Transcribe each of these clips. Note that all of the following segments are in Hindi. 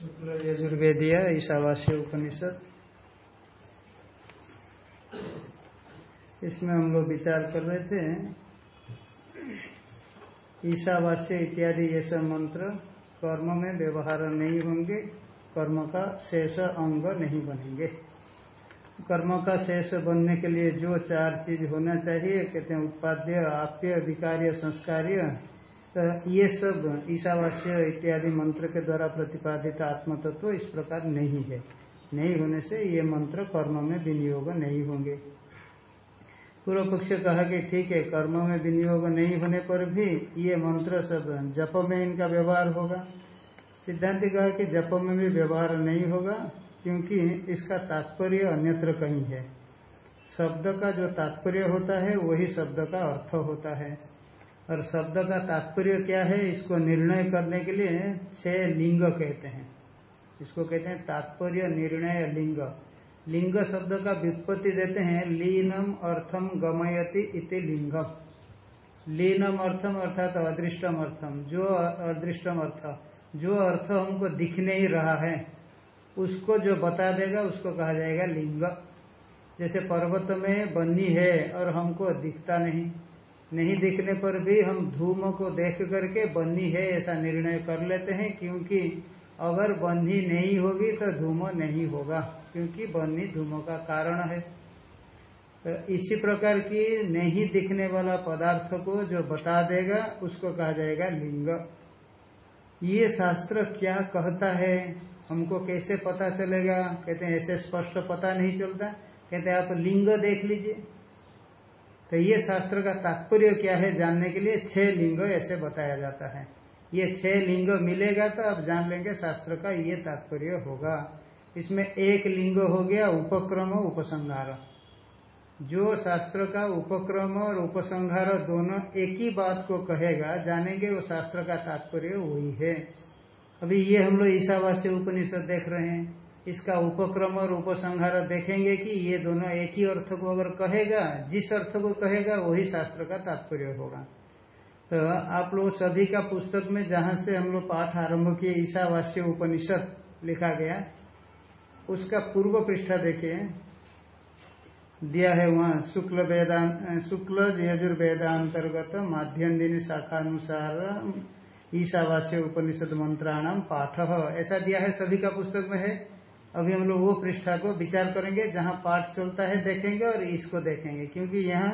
शुक्ल यजुर्वेदिया ईशावास्य उपनिषद। इसमें हम लोग विचार कर रहे थे, ईशावास्य इत्यादि ये सब मंत्र कर्म में व्यवहार नहीं होंगे, कर्म का शेष अंग नहीं बनेंगे। कर्म का शेष बनने के लिए जो चार चीज़ होना चाहिए, कहते हैं उत्पाद्य आप्य, विकार्य, संस्कार्य तो ये सब ईशावास्य इत्यादि मंत्र के द्वारा प्रतिपादित आत्म तत्व इस प्रकार नहीं है। नहीं होने से ये मंत्र कर्म में विनियोग नहीं होंगे। पूर्व पक्ष कहा कि ठीक है, कर्म में विनियोग नहीं होने पर भी ये मंत्र सब जप में इनका व्यवहार होगा। सिद्धांत कहा कि जप में भी व्यवहार नहीं होगा, क्योंकि इसका तात्पर्य अन्यत्र कहीं है। शब्द का जो तात्पर्य होता है, वही शब्द का अर्थ होता है। और शब्द का तात्पर्य क्या है? इसको निर्णय करने के लिए छह लिंग कहते हैं। इसको कहते हैं तात्पर्य, निर्णय, लिंग। लिंग शब्द का व्युत्पत्ति देते हैं, लीनम अर्थम गमयति इति लिंगम। लीनम अर्थम अर्थात तो अदृष्टम अर्थम। जो अदृष्टम अर्थ, जो अर्थ हमको दिख नहीं रहा है, उसको जो बता देगा, उसको कहा जाएगा लिंग। जैसे पर्वत में बन्नी है और हमको दिखता नहीं। नहीं दिखने पर भी हम धूम को देख करके बन्नी है, ऐसा निर्णय कर लेते हैं, क्योंकि अगर बन्नी नहीं होगी तो धूम नहीं होगा, क्योंकि बन्नी धूम का कारण है। तो इसी प्रकार की नहीं दिखने वाला पदार्थ को जो बता देगा, उसको कहा जाएगा लिंग। ये शास्त्र क्या कहता है, हमको कैसे पता चलेगा? कहते हैं, ऐसे स्पष्ट पता नहीं चलता। कहते हैं, आप लिंग देख लीजिए। तो ये शास्त्र का तात्पर्य क्या है जानने के लिए? छह लिंग ऐसे बताया जाता है। ये छह लिंग मिलेगा तो आप जान लेंगे शास्त्र का ये तात्पर्य होगा। इसमें एक लिंग हो गया उपक्रम उपसंहार। जो शास्त्र का उपक्रम और उपसंहार दोनों एक ही बात को कहेगा, जानेंगे वो शास्त्र का तात्पर्य वही है। अभी ये हम लोग ईशावास्य उपनिषद देख रहे हैं। इसका उपक्रम और उपसंहार देखेंगे कि ये दोनों एक ही अर्थ को अगर कहेगा, जिस अर्थ को कहेगा, वही शास्त्र का तात्पर्य होगा। तो आप लोग सभी का पुस्तक में जहाँ से हम लोग पाठ आरंभ किए, ईशावास्य उपनिषद लिखा गया, उसका पूर्व पृष्ठा देखिए। दिया है वहाँ, शुक्ल वेदांत, शुक्ल यजुर्वेदांतर्गत माध्यम दिन शाखानुसार ईशावास्य उपनिषद मंत्राणाम पाठ। ऐसा दिया है सभी का पुस्तक में है। अभी हम लोग वो पृष्ठा को विचार करेंगे, जहाँ पाठ चलता है देखेंगे और इसको देखेंगे, क्योंकि यहाँ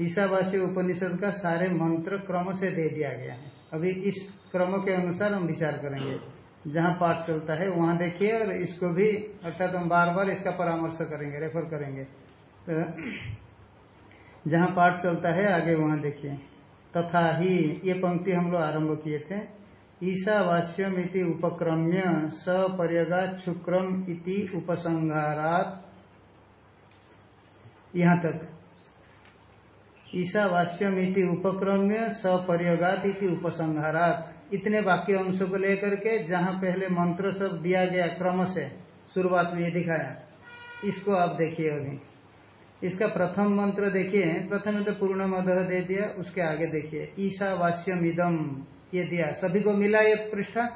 ईशावासी उपनिषद का सारे मंत्र क्रम से दे दिया गया है। अभी इस क्रम के अनुसार हम विचार करेंगे, जहाँ पाठ चलता है वहाँ देखिए और इसको भी, अर्थात हम बार बार इसका परामर्श करेंगे रेफर करेंगे। तो जहाँ पाठ चलता है, आगे वहाँ देखिए। तथा ही ये पंक्ति हम लोग आरंभ किए थे ईशावास्यम इति उपक्रम्य सपर्यगा शुक्रम इति उपसंहारात। यहाँ तक। ईशावास्यम इति उपक्रम्य सपर्यगात इति उपसंहारात। इतने वाक्य अंशों को लेकर के जहाँ पहले मंत्र सब दिया गया क्रम से, शुरुआत में ये दिखाया। इसको आप देखिए अभी। इसका प्रथम मंत्र देखिए। प्रथम तो पूर्ण मदह दे दिया, उसके आगे देखिए। ईशावास्यम इदम ये दिया। सभी को मिला ये पृष्ठा?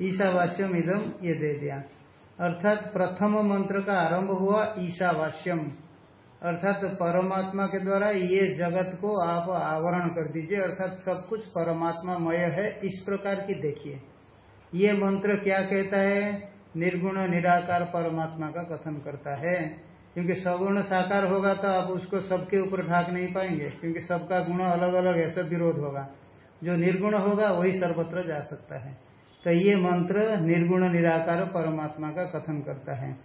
ईशावास्यम इदम ये दे दिया। अर्थात प्रथम मंत्र का आरंभ हुआ ईशावास्यम। अर्थात परमात्मा के द्वारा ये जगत को आप आवरण कर दीजिए। अर्थात सब कुछ परमात्मा मय है, इस प्रकार की देखिए। ये मंत्र क्या कहता है? निर्गुण, निराकार परमात्मा का कथन करता है। क्योंकि सगुण साकार होगा तो आप उसको सबके ऊपर ढाक नहीं पाएँगे, क्योंकि सबका गुण अलग अलग है, सब विरोध होगा। जो निर्गुण होगा वही सर्वत्र जा सकता है। तो ये मंत्र निर्गुण, निराकार, परमात्मा का कथन करता है।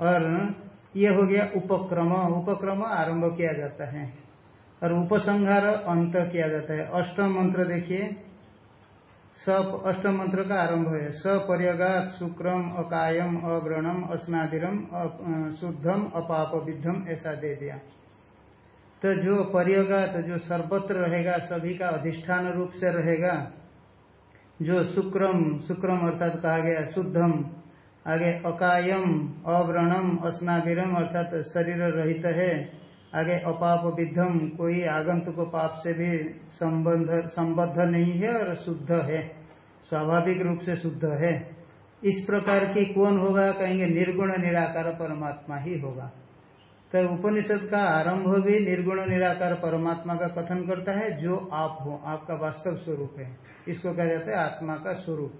और ये हो गया उपक्रम। उपक्रम आरंभ किया जाता है और उपसंहार अंत किया जाता है। अष्टम मंत्र देखिए। सब अष्टम मंत्र का आरंभ है। सपर्यगात शुक्रम, अकायम अव्रणम अस्नादिरम शुद्धम अपाप विद्धम ऐसा दे दिया। तो जो परियोगा तो जो सर्वत्र रहेगा, सभी का अधिष्ठान रूप से रहेगा। जो शुक्रम शुक्रम अर्थात कहा गया, शुद्धम, आगे अकायम, अव्रणम अस्नाविरम अर्थात शरीर रहित है। आगे अपाप विद्धम कोई आगंतुक पाप से भी संबंध, संबद्ध नहीं है और शुद्ध है। स्वाभाविक रूप से शुद्ध है। इस प्रकार की कौन होगा, कहेंगे, निर्गुण, निराकार परमात्मा ही होगा। तो उपनिषद का आरंभ भी निर्गुण निराकार परमात्मा का कथन करता है, जो आप हो, आपका वास्तव स्वरूप है। इसको कहा जाता है आत्मा का स्वरूप।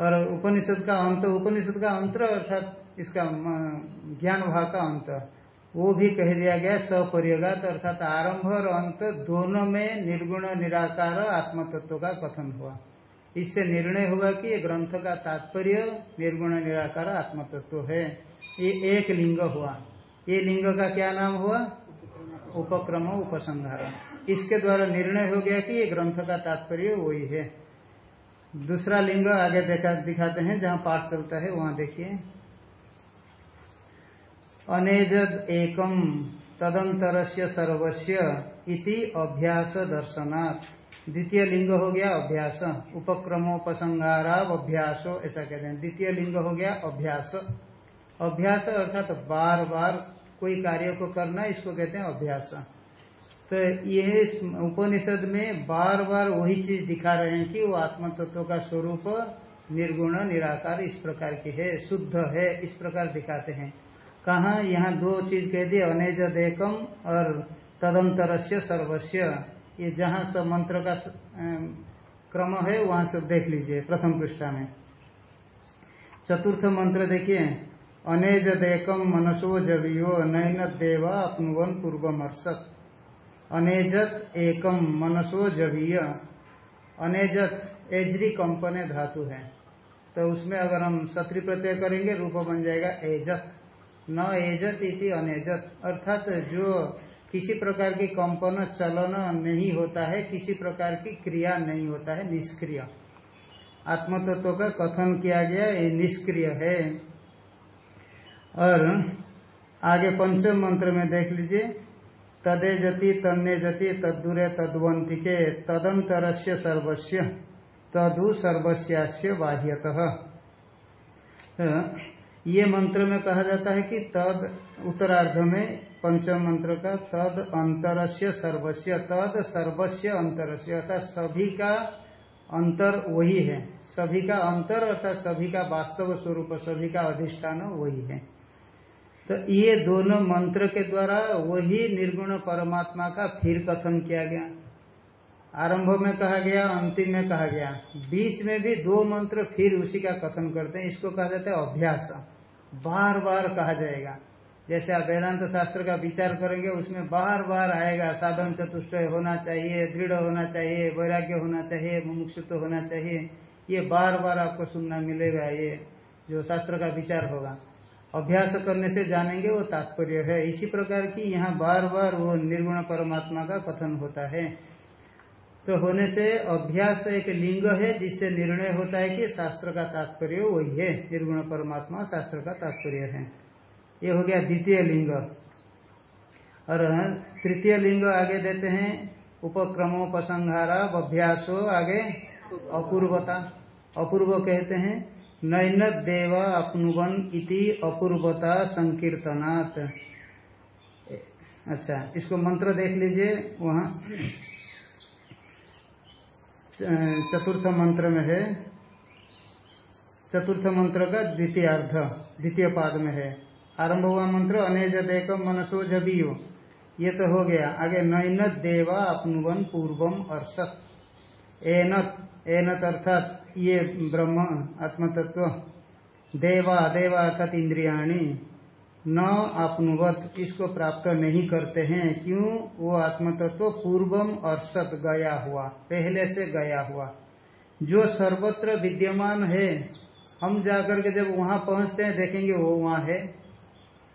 और उपनिषद का अंत, उपनिषद का अंतर अर्थात इसका ज्ञान भाव का अंत, वो भी कह दिया गया सपरियगात अर्थात आरंभ और अंत दोनों में निर्गुण, निराकार आत्म तत्व का कथन हुआ। इससे निर्णय होगा कि ग्रंथ का तात्पर्य निर्गुण, निराकार आत्म तत्व है। ये एक लिंग हुआ। ये लिंग का क्या नाम हुआ? उपक्रम, उपसंहार। इसके द्वारा निर्णय हो गया कि ये ग्रंथ का तात्पर्य वही है। दूसरा लिंग आगे देखा, दिखाते हैं, जहाँ पाठ चलता है, वहाँ देखिए। अनेजद एकम तदंतर सर्वस्व इति अभ्यास दर्शनाथ द्वितीय लिंग हो गया अभ्यास। उपक्रमोपसंगारा अभ्यासो ऐसा कहते हैं। द्वितीय लिंग हो गया अभ्यास। अभ्यास अर्थात तो बार बार कोई कार्य को करना, इसको कहते हैं अभ्यास। तो यह उपनिषद में बार बार वही चीज़ दिखा रहे हैं कि वो आत्म तत्व का स्वरूप, निर्गुण, निराकार इस प्रकार की है, शुद्ध है, इस प्रकार दिखाते हैं। कहा? यहाँ दो चीज़ कह दिए अनेज देखम और तदंतर सर्वस्व ये जहाँ सब मंत्र का क्रम है, वहाँ सब देख लीजिए, प्रथम पृष्ठा में। चतुर्थ मंत्र देखिए। अनेज देखम मनसो जवियो, नैन देवा अपनुवन पूर्वमर्शत अनेजत एकम मनसो जवीय। अनेजत एजरी कंपने धातु है। तो उसमें अगर हम सत्री प्रत्यय करेंगे, रूप बन जाएगा एजत। न एजत इति अनेजत। अर्थात जो किसी प्रकार की कंपन, चलन नहीं होता है, किसी प्रकार की क्रिया नहीं होता है, निष्क्रिय। आत्मतत्व का कथन किया गया, ये निष्क्रिय है। और आगे पंचम मंत्र में देख लीजिए? तदे जति, तन्ने जति तदूरे तद्वंतिके तदंतर सर्वस्व तदु सर्वस्यास्य बाह्यतः। ये मंत्र में कहा जाता है कि तद उत्तरार्ध में पंचम मंत्र का तद अंतरस्य सर्वस्व तद सर्वस्व अंतरस्य, अर्थात सभी का अंतर वही है। सभी का अंतर अर्थात सभी का वास्तव स्वरूप, सभी का अधिष्ठान वही है। तो ये दोनों मंत्र के द्वारा वही निर्गुण परमात्मा का फिर कथन किया गया। आरंभ में कहा गया, अंतिम में कहा गया। बीच में भी दो मंत्र फिर उसी का कथन करते हैं। इसको कहा जाता है अभ्यास। बार बार कहा जाएगा। जैसे आप वेदांत शास्त्र का विचार करेंगे, उसमें बार बार आएगा, साधन चतुष्ट होना चाहिए, दृढ़ होना चाहिए, वैराग्य होना चाहिए, मुमुक्षुत्व होना चाहिए। ये बार बार आपको सुनना मिलेगा, ये जो शास्त्र का विचार होगा। अभ्यास करने से जानेंगे, वो तात्पर्य है। इसी प्रकार की यहाँ बार बार वो निर्गुण परमात्मा का कथन होता है। तो होने से अभ्यास एक लिंग है, जिससे निर्णय होता है कि शास्त्र का तात्पर्य वही है। निर्गुण परमात्मा शास्त्र का तात्पर्य है। ये हो गया द्वितीय लिंग। और तृतीय लिंग आगे देते हैं, उपक्रमोपसंहारा, अभ्यासो आगे अपूर्वता। अपूर्व कहते हैं नैन देवा अपनुवन इति अपूर्वता संकीर्तनात्। अच्छा इसको मंत्र देख लीजिए, वहाँ चतुर्थ मंत्र में है। चतुर्थ मंत्र का द्वितीय अर्ध द्वितीय पाद में है। आरंभ हुआ मंत्र, अनेज देक मनसो जबियो। ये तो हो गया। आगे नैनत देवा अपनुवन पूर्वम अर्षत। एनत एनत अर्थात ये ब्रह्म, आत्मतत्व, देवा देवा अर्थात इंद्रियाणी न आपनुवत, इसको प्राप्त नहीं करते हैं। क्यों? वो आत्मतत्व पूर्वम अर्षत गया हुआ, पहले से गया हुआ। जो सर्वत्र विद्यमान है, हम जाकर के जब वहाँ पहुँचते हैं, देखेंगे वो वहाँ है।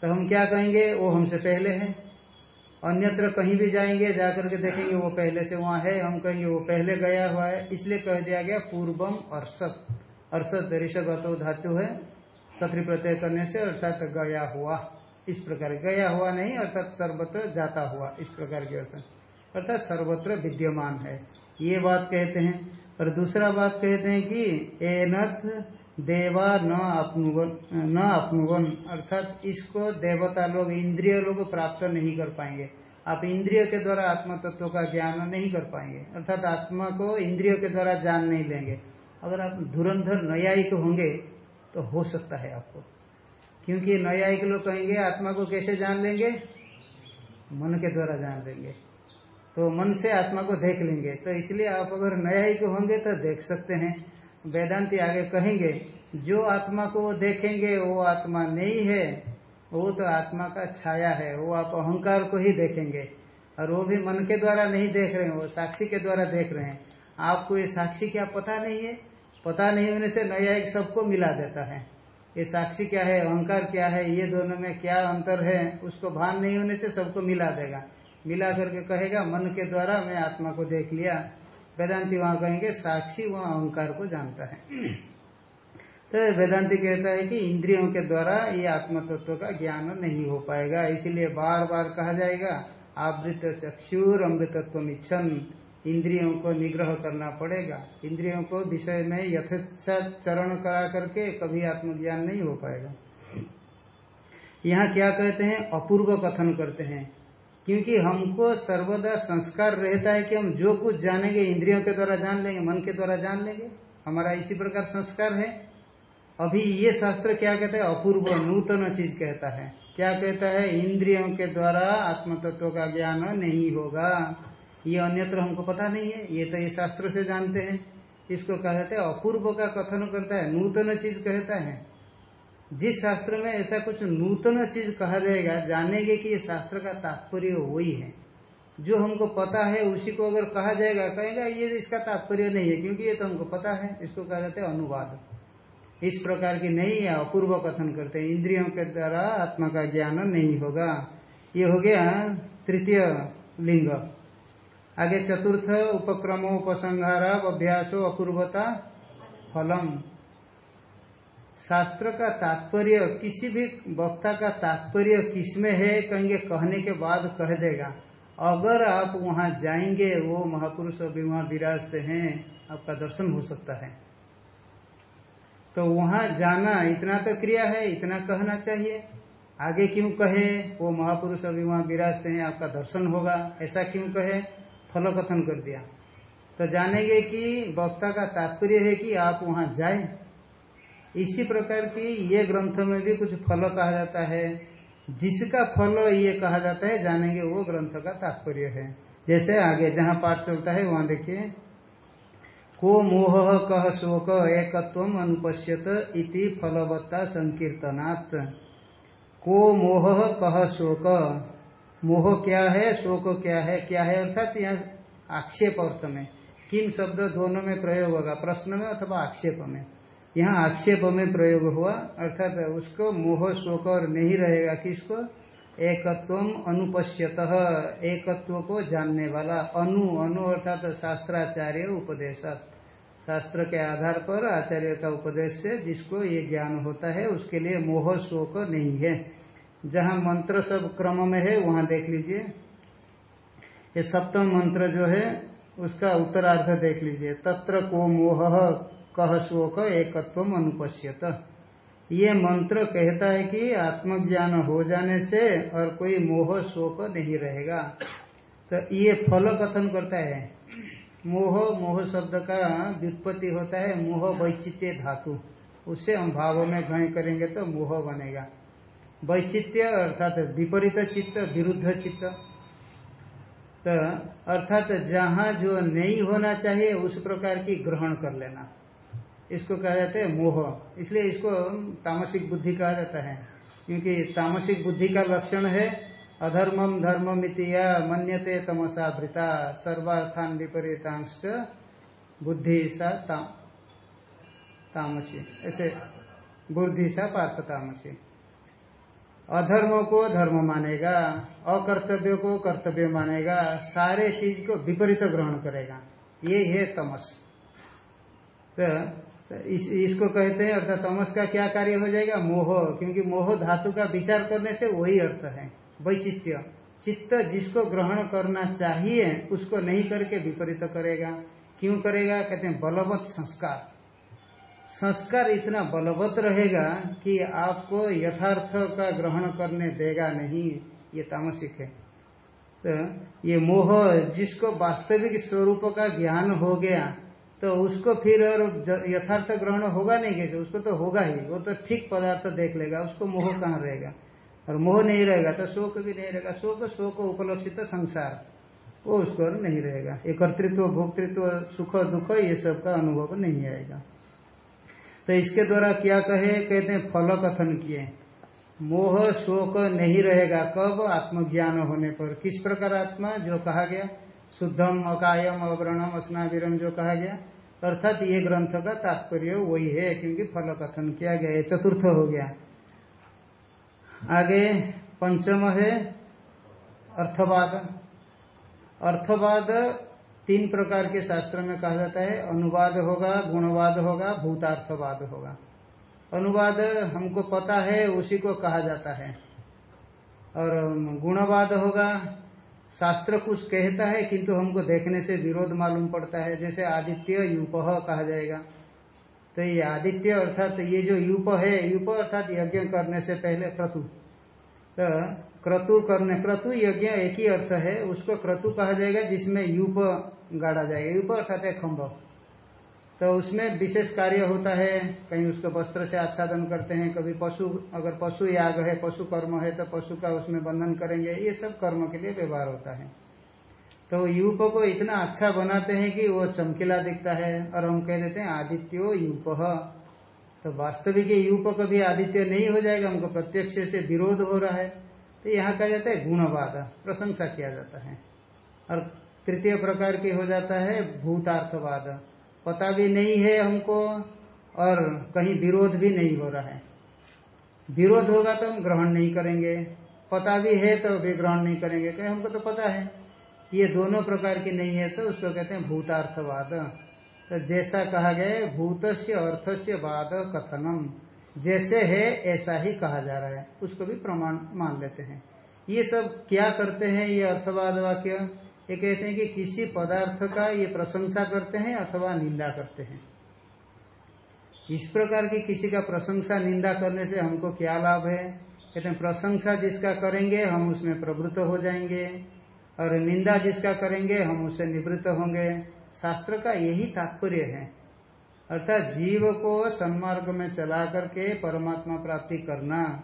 तो हम क्या कहेंगे? वो हमसे पहले है। अन्यत्र कहीं भी जाएँगे, जाकर के देखेंगे वो पहले से वहाँ है, हम कहेंगे वो पहले गया हुआ है, इसलिए कह दिया गया पूर्वम अर्षत अर्षत ऋषभ धातु है, सत्री प्रत्यय करने से अर्थात गया हुआ। इस प्रकार गया हुआ नहीं, अर्थात सर्वत्र जाता हुआ, इस प्रकार के अर्थ अर्थात सर्वत्र विद्यमान है। ये बात कहते हैं। और दूसरा बात कहते हैं कि एनथ देवा न अपनुवन न अर्थात इसको देवता लोग, इंद्रिय लोग प्राप्त नहीं कर पाएँगे। आप इंद्रिय के द्वारा आत्म तत्व का ज्ञान नहीं कर पाएँगे। अर्थात आत्मा को इंद्रियों के द्वारा जान नहीं लेंगे। अगर आप धुरंधर न्यायिक होंगे तो हो सकता है आपको। क्योंकि न्यायिक लोग कहेंगे, आत्मा को कैसे जान लेंगे? मन के द्वारा जान लेंगे। तो मन से आत्मा को देख लेंगे। तो इसलिए आप अगर न्यायिक होंगे तो देख सकते हैं। वेदांति आगे कहेंगे, जो आत्मा को वो देखेंगे, वो आत्मा नहीं है, वो तो आत्मा का छाया है, वो आप अहंकार को ही देखेंगे। और वो भी मन के द्वारा नहीं देख रहे हैं, वो साक्षी के द्वारा देख रहे हैं। आपको ये साक्षी क्या पता नहीं है? पता नहीं होने से नया एक सबको मिला देता है। ये साक्षी क्या है, अहंकार क्या है, ये दोनों में क्या अंतर है, उसको भान नहीं होने से सबको मिला देगा। मिला करके कहेगा, मन के द्वारा मैं आत्मा को देख लिया। वेदांति वहाँ कहेंगे, साक्षी वहाँ अहंकार को जानता है। तो वेदांति कहता है कि इंद्रियों के द्वारा ये आत्म तत्व का ज्ञान नहीं हो पाएगा, इसीलिए बार बार कहा जाएगा, आवृत चक्षुर अमृतत्व इच्छन। इंद्रियों को निग्रह करना पड़ेगा। इंद्रियों को विषय में यथेच्छा चरण करा करके कभी आत्मज्ञान नहीं हो पाएगा। यहाँ क्या कहते हैं? अपूर्व कथन करते हैं। क्योंकि हमको सर्वदा संस्कार रहता है कि हम जो कुछ जानेंगे, इंद्रियों के द्वारा जान लेंगे, मन के द्वारा जान लेंगे। हमारा इसी प्रकार संस्कार है। अभी ये शास्त्र क्या कहता है? अपूर्व नूतन चीज़ कहता है। क्या कहता है? इंद्रियों के द्वारा आत्म तत्व का ज्ञान नहीं होगा। ये अन्यत्र हमको पता नहीं है। ये तो ये शास्त्र से जानते हैं। इसको कहते हैं अपूर्व का कथन करता है। नूतन चीज़ कहता है। जिस शास्त्र में ऐसा कुछ नूतन चीज़ कहा जाएगा, जानेंगे कि ये शास्त्र का तात्पर्य वही है। जो हमको पता है, उसी को अगर कहा जाएगा, कहेगा, ये इसका तात्पर्य नहीं है, क्योंकि ये तो हमको पता है, इसको कहा जाता है अनुवाद। इस प्रकार की नहीं है अपूर्व कथन करते हैं। इंद्रियों के द्वारा आत्मा का ज्ञान नहीं होगा। ये हो गया तृतीय लिंग। आगे चतुर्थ उपक्रमो उपसंहारा अभ्यासो अपूर्वता फलम। शास्त्र का तात्पर्य किसी भी वक्ता का तात्पर्य किसमें है, कहेंगे, कहने के बाद कह देगा। अगर आप वहाँ जाएँगे, वो महापुरुष अभी वहाँ विराजते हैं, आपका दर्शन हो सकता है। तो वहाँ जाना इतना तो क्रिया है, इतना कहना चाहिए। आगे क्यों कहे, वो महापुरुष अभी वहाँ विराजते हैं, आपका दर्शन होगा, ऐसा क्यों कहे? फल कथन कर दिया। तो जानेंगे कि वक्ता का तात्पर्य है कि आप वहाँ जाए इसी प्रकार की ये ग्रंथ में भी कुछ फल कहा जाता है। जिसका फल ये कहा जाता है, जानेंगे वो ग्रंथ का तात्पर्य है। जैसे आगे जहाँ पाठ चलता है, वहाँ देखिए, को मोह कह शोक एकत्व अनुपश्यत इति फलवत्ता संकीर्तनात्। को मोह कह शोक। मोह क्या है, शोक क्या है क्या है? अर्थात यहाँ आक्षेप अर्थ में। किम शब्द दोनों में प्रयोग होगा, प्रश्न में अथवा आक्षेप में। यहाँ आक्षेप में प्रयोग हुआ, अर्थात उसको मोह, शोक और नहीं रहेगा किसको? एकत्व अनुपश्यत, एकत्व को जानने वाला, अनु अनु अर्थात शास्त्राचार्य उपदेश शास्त्र के आधार पर आचार्य का उपदेश से जिसको ये ज्ञान होता है, उसके लिए मोह, शोक नहीं है। जहाँ मंत्र सब क्रम में है, वहाँ देख लीजिए। ये सप्तम मंत्र जो है, उसका उत्तरार्ध देख लीजिए। तत्र को मोह कह शोक एकत्व अनुपश्यत। ये मंत्र कहता है कि आत्मज्ञान हो जाने से और कोई मोह शोक नहीं रहेगा। तो ये फल कथन करता है। मोह मोह शब्द का व्युत्पत्ति होता है, मोह वैचित्य धातु। उससे हम भाव में घय करेंगे तो मोह बनेगा। वैचित्य अर्थात विपरीत चित्त, विरुद्ध चित्त। तो अर्थात जहाँ जो नहीं होना चाहिए, उस प्रकार की ग्रहण कर लेना। इसको कहा जाता है मोह। इसलिए इसको तामसिक बुद्धि कहा जाता है। क्योंकि तामसिक बुद्धि का लक्षण है अधर्मम धर्म मितिया मन्यते तमसा भृता, सर्वार्थान विपरीतांश बुद्धि सा तामसी। ऐसे बुद्धि सा पार्थ तामसी। अधर्म को धर्म मानेगा, अकर्तव्य को कर्तव्य मानेगा, सारे चीज़ को विपरीत ग्रहण करेगा। ये है तमस। तो इस, इसको कहते हैं अर्थात तमस का क्या कार्य हो जाएगा? मोह क्योंकि मोह धातु का विचार करने से वही अर्थ है वैचित्य चित्त जिसको ग्रहण करना चाहिए उसको नहीं करके विपरीत करेगा। क्यों करेगा? कहते हैं बलवत संस्कार। संस्कार इतना बलवत रहेगा कि आपको यथार्थ का ग्रहण करने देगा नहीं ये तामसिक है। तो ये मोह जिसको वास्तविक स्वरूप का ज्ञान हो गया तो उसको फिर और यथार्थ ग्रहण होगा नहीं कैसे? उसको तो होगा ही। वो तो ठीक पदार्थ देख लेगा। उसको मोह कहाँ रहेगा? और मोह नहीं रहेगा तो शोक भी नहीं रहेगा। शोक शोक उपलक्षित संसार। वो उसको नहीं रहेगा। ये कर्तृत्व भोक्तृत्व, सुख, दुख, ये सब का अनुभव नहीं आएगा। तो इसके द्वारा क्या कहे? कहते हैं, फल कथन किए। मोह, शोक नहीं रहेगा। कब? आत्मज्ञान होने पर। किस प्रकार आत्मा? जो कहा गया शुद्धम अकायम अवरणम स्नाविरम जो कहा गया, अर्थात ये ग्रंथ का तात्पर्य वही है, क्योंकि फल कथन किया गया चतुर्थ हो गया। आगे पंचम है अर्थवाद। अर्थवाद तीन प्रकार के शास्त्र में कहा जाता है, अनुवाद होगा, गुणवाद होगा, भूतार्थवाद होगा। अनुवाद हमको पता है, उसी को कहा जाता है। और गुणवाद होगा शास्त्र कुछ कहता है, किंतु हमको देखने से विरोध मालूम पड़ता है। जैसे आदित्य यूप कहा जाएगा। तो ये आदित्य अर्थात ये जो यूप है, युप अर्थात यज्ञ करने से पहले क्रतु। तो क्रतु करने, क्रतु यज्ञ एक ही अर्थ है, उसको क्रतु कहा जाएगा, जिसमें युप गाड़ा जाएगा। यूप अर्थात है खम्भ तो उसमें विशेष कार्य होता है। कहीं उसको वस्त्र से आच्छादन करते हैं, कभी पशु, अगर पशु याग है, पशु कर्म है तो पशु का उसमें बंधन करेंगे। ये सब कर्म के लिए व्यवहार होता है। तो यूप को इतना अच्छा बनाते हैं कि वो चमकीला दिखता है और हम कह देते हैं आदित्यो यूप। तो वास्तविक यूप कभी आदित्य नहीं हो जाएगा, हमको प्रत्यक्ष से विरोध हो रहा है। तो यहाँ कहा जाता है गुणवाद, प्रशंसा किया जाता है। और तृतीय प्रकार की हो जाता है भूतार्थवाद। पता भी नहीं है हमको और कहीं विरोध भी नहीं हो रहा है। विरोध होगा तो हम ग्रहण नहीं करेंगे। पता भी है तो भी ग्रहण नहीं करेंगे। क्योंकि हमको तो पता है। ये दोनों प्रकार की नहीं है तो उसको कहते हैं भूतार्थवाद। तो जैसा कहा गया भूत से अर्थ से वाद कथनम। जैसे है, ऐसा ही कहा जा रहा है। उसको भी प्रमाण मान लेते हैं। ये सब क्या करते हैं, ये अर्थवाद वाक्य? ये कहते हैं कि किसी पदार्थ का ये प्रशंसा करते हैं अथवा निंदा करते हैं। इस प्रकार की किसी का प्रशंसा निंदा करने से हमको क्या लाभ है? कहते हैं, प्रशंसा जिसका करेंगे हम उसमें प्रवृत्त हो जाएँगे और निंदा जिसका करेंगे हम उससे निवृत्त होंगे। शास्त्र का यही तात्पर्य है। अर्थात जीव को सन्मार्ग में चला करके परमात्मा प्राप्ति करना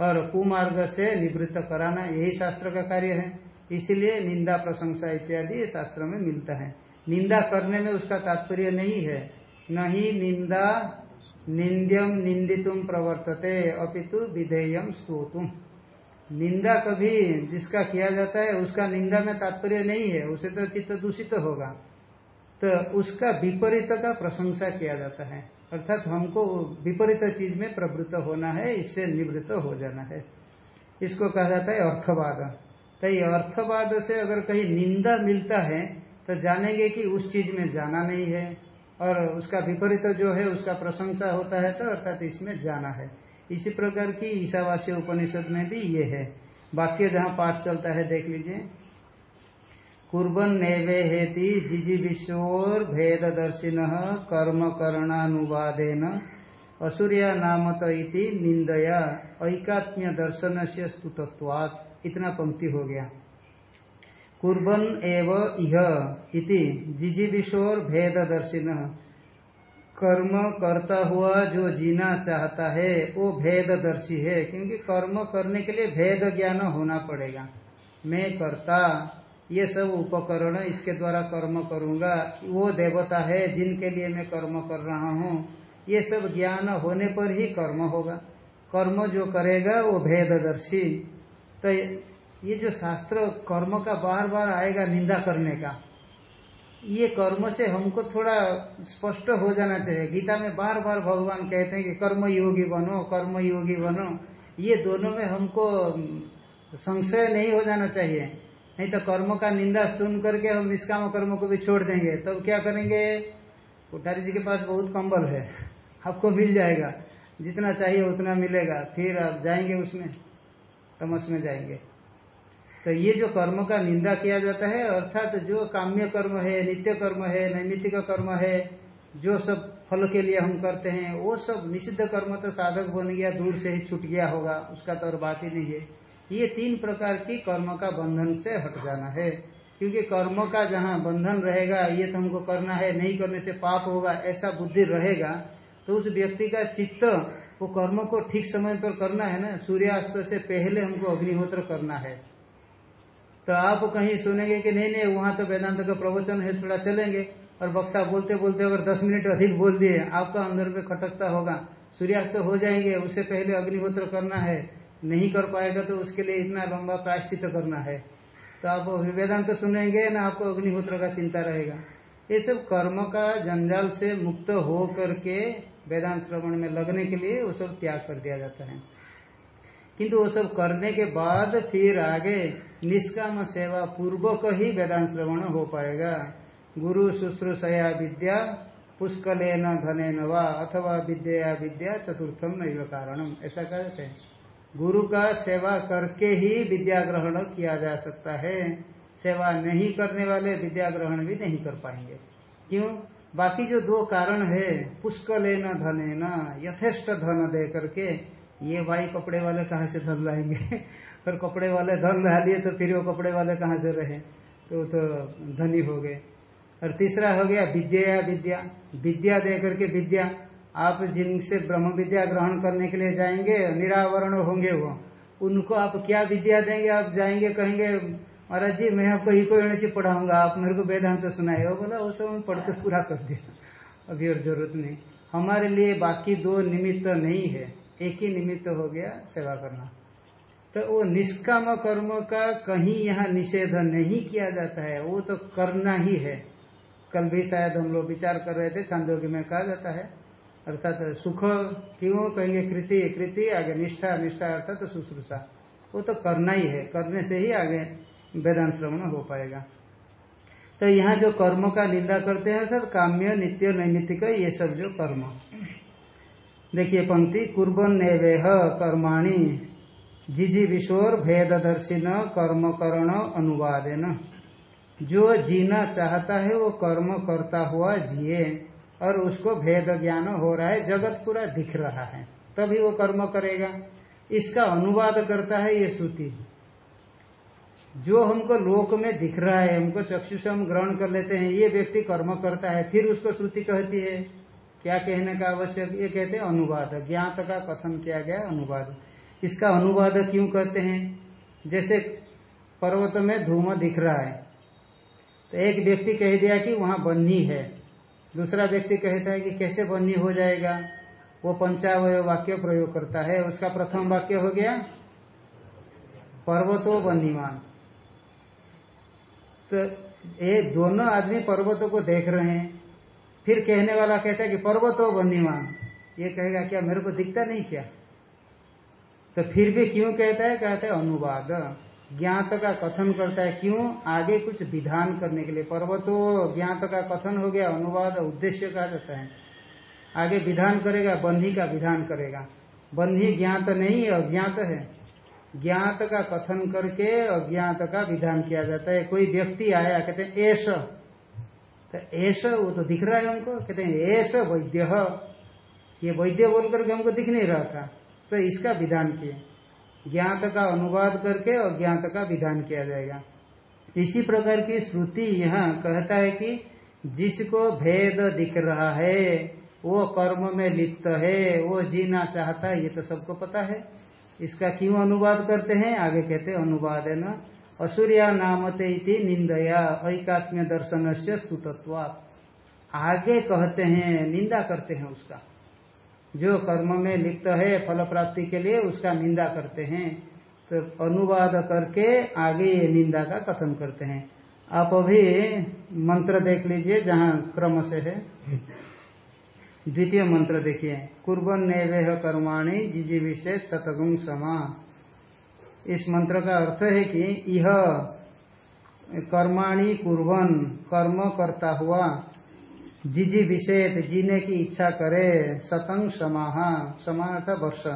और कुमार्ग से निवृत्त कराना, यही शास्त्र का कार्य है। इसलिए निंदा, प्रशंसा इत्यादि शास्त्र में मिलता है। निंदा करने में उसका तात्पर्य नहीं है। न ही निंदा, निंद्यम निंदितुम प्रवर्तते, अपितु विधेयम स्तोतुम। निंदा कभी जिसका किया जाता है, उसका निंदा में तात्पर्य नहीं है, उसे तो चित्त दूषित तो होगा। तो उसका विपरीत का प्रशंसा किया जाता है। अर्थात हमको विपरीत चीज़ में प्रवृत्त होना है, इससे निवृत्त हो जाना है। इसको कहा जाता है अर्थवाद। तो ये अर्थवाद से अगर कहीं निंदा मिलता है तो जानेंगे कि उस चीज़ में जाना नहीं है, और उसका विपरीत जो है, उसका प्रशंसा होता है तो अर्थात इसमें जाना है। इसी प्रकार की ईशावासी उपनिषद में भी ये है। वाक्य जहाँ पाठ चलता है, देख लीजिए। कुर्बन नैवे हेति भेद दर्शिन कर्म करणानुवादेन। असुरिया नामत इति निंदया ऐकात्म्य दर्शन से स्तुतत्वात्। इतना पंक्ति हो गया। कुर्बन एव इह इति जिजीविशोर भेद दर्शिन कर्म करता हुआ जो जीना चाहता है, वो भेद दर्शी है, क्योंकि कर्म करने के लिए भेद ज्ञान होना पड़ेगा। मैं करता, ये सब उपकरण इसके द्वारा कर्म करूँगा, वो देवता है जिनके लिए मैं कर्म कर रहा हूँ, ये सब ज्ञान होने पर ही कर्म होगा। कर्म जो करेगा वो भेददर्शी। तो ये जो शास्त्र कर्म का बार बार आएगा निंदा करने का, ये कर्म से हमको थोड़ा स्पष्ट हो जाना चाहिए। गीता में बार बार भगवान कहते हैं कि कर्म योगी बनो, कर्म योगी बनो। ये दोनों में हमको संशय नहीं हो जाना चाहिए। नहीं तो कर्म का निंदा सुन करके हम निष्काम कर्म को भी छोड़ देंगे। तब तो क्या करेंगे? कोठारी जी के पास बहुत कंबल है। आपको मिल जाएगा। जितना चाहिए उतना मिलेगा। फिर आप जाएँगे उसमें। तमस में जाएँगे। तो ये जो कर्म का निंदा किया जाता है, अर्थात तो जो काम्य कर्म है, नित्य कर्म है, नैमित्तिक कर्म है, जो सब फल के लिए हम करते हैं, वो सब निषिद्ध कर्म तो साधक बन गया, दूर से ही छूट गया होगा, उसका तो और बात ही नहीं है। ये तीन प्रकार की कर्म का बंधन से हट जाना है। क्योंकि कर्म का जहाँ बंधन रहेगा, ये तो हमको करना है, नहीं करने से पाप होगा, ऐसा बुद्धि रहेगा तो उस व्यक्ति का चित्त वो कर्म को ठीक समय पर करना है ना, सूर्यास्त से पहले हमको अग्निहोत्र करना है। तो आप कहीं सुनेंगे कि नहीं नहीं, वहाँ तो वेदांत का प्रवचन है, थोड़ा चलेंगे। और वक्ता बोलते बोलते अगर दस मिनट अधिक बोल दिए, आपका अंदर में खटकता होगा। सूर्यास्त हो जाएँगे, उससे पहले अग्निहोत्र करना है। नहीं कर पाएगा तो उसके लिए इतना लंबा प्रायश्चित करना है। तो आप वेदांत सुनेंगे ना, आपको अग्निहोत्र का चिंता रहेगा। ये सब कर्म का जंजाल से मुक्त हो करके वेदांत श्रवण में लगने के लिए वो सब त्याग कर दिया जाता है। किंतु वो सब करने के बाद फिर आगे निष्काम सेवा पूर्वक ही वेदांत श्रवण हो पाएगा। गुरु शुश्रूषया विद्या पुष्कले न धने न अथवा विद्या विद्या चतुर्थम नैव कारणम। ऐसा कहते हैं गुरु का सेवा करके ही विद्या ग्रहण किया जा सकता है। सेवा नहीं करने वाले विद्या ग्रहण भी नहीं कर पाएँगे। क्यों? बाकी जो दो कारण है पुष्कले न धन न यथेष्ट धन दे करके, ये भाई कपड़े वाले कहाँ से धन लाएँगे? और कपड़े वाले धन ला लिए तो फिर वो कपड़े वाले कहाँ से रहे? तो तो धनी हो गए। और तीसरा हो गया विद्या विद्या। विद्या दे करके विद्या। आप जिनसे ब्रह्म विद्या ग्रहण करने के लिए जाएँगे, निरावरण होंगे वो। उनको आप क्या विद्या देंगे? आप जाएँगे, कहेंगे महाराज जी, मैं आपको इको यूनिची पढ़ाऊँगा। आप मेरे को वेदांत तो सुनाए हो, बोला, वो सब पढ़ते पूरा कर दिया। अभी और ज़रूरत नहीं। हमारे लिए बाकी दो निमित्त नहीं है। एक ही निमित्त हो गया, सेवा करना। तो वो निष्काम कर्म का कहीं यहाँ निषेध नहीं किया जाता है। वो तो करना ही है। कल भी शायद हम लोग विचार कर रहे थे छांदोग्य में कहा जाता है। अर्थात सुख क्यों? कहेंगे कृति कृति आगे निष्ठा निष्ठा अर्थात तो शुश्रूषा। वो तो करना ही है। करने से ही आगे वेदांत श्रवण हो पाएगा। तो यहाँ जो कर्म का निंदा करते हैं अर्थात काम्य, नित्य, नैमित्तिक, ये सब जो कर्म। देखिए, पंक्ति, कुर्बन नेवेह, कर्माणी, जिजी विशोर भेददर्शिन कर्म करण, अनुवादेन। जो जीना चाहता है, वो कर्म करता हुआ जिए, और उसको भेद ज्ञान हो रहा है, जगत पूरा दिख रहा है, तभी वो कर्म करेगा। इसका अनुवाद करता है ये श्रुति। जो हमको लोक में दिख रहा है, हमको चक्षु से हम ग्रहण कर लेते हैं, ये व्यक्ति कर्म करता है, फिर उसको श्रुति कहती है। क्या कहने का आवश्यक? ये कहते हैं अनुवाद। ज्ञात का कथन किया गया अनुवाद। इसका अनुवाद क्यों कहते हैं? जैसे पर्वत में धूम दिख रहा है तो एक व्यक्ति कह दिया कि वहाँ बन्नी है। दूसरा व्यक्ति कहता है कि कैसे बन्नी हो जाएगा? वो पंचावय वाक्य प्रयोग करता है। उसका प्रथम वाक्य हो गया, पर्वतो बन्हीमान तो ये दोनों आदमी पर्वतों को देख रहे हैं। फिर कहने वाला कहता है कि पर्वतो बन्हीमान ये कहेगा, क्या मेरे को दिखता नहीं क्या? तो फिर भी क्यों कहता है? कहता है, अनुवाद। ज्ञात का कथन करता है। क्यों? आगे कुछ विधान करने के लिए। पर्वतो ज्ञात का कथन हो गया, अनुवाद उद्देश्य कहा जाता है। आगे विधान करेगा, बन्ही का विधान करेगा। बन्ही ज्ञात नहीं है अज्ञात है। ज्ञात का कथन करके अज्ञात का विधान किया जाता है। कोई व्यक्ति आया, कहते हैं, ऐश। तो ऐश, वो तो दिख रहा है हमको। कहते हैं, ऐश वैद्य ये वैद्य बोल करके हमको दिख नहीं रहा था। तो इसका विधान किए ज्ञात का अनुवाद करके अज्ञात का विधान किया जाएगा। इसी प्रकार की श्रुति यहाँ कहता है कि जिसको भेद दिख रहा है, वो कर्म में लिप्त है, वो जीना चाहता है, ये तो सबको पता है। इसका क्यों अनुवाद करते हैं? आगे कहते हैं अनुवाद है न असूर्या नामते इति निंदया, ऐकात्म्य दर्शन से आगे कहते हैं, निंदा करते हैं उसका। जो कर्म में लिप्त है, फल प्राप्ति के लिए उसका निंदा करते हैं। तो अनुवाद करके आगे ये निंदा का कथन करते हैं। आप अभी मंत्र देख लीजिए, जहाँ क्रम से है। द्वितीय मंत्र देखिए। कुर्बन नैवेह कर्माणी जिजी विषय शतगुण समा। इस मंत्र का अर्थ है कि यह कर्माणी कुर्बन, कर्म करता हुआ जिजी विषेद जीने की इच्छा करे सतंग समाह समाह वर्ष,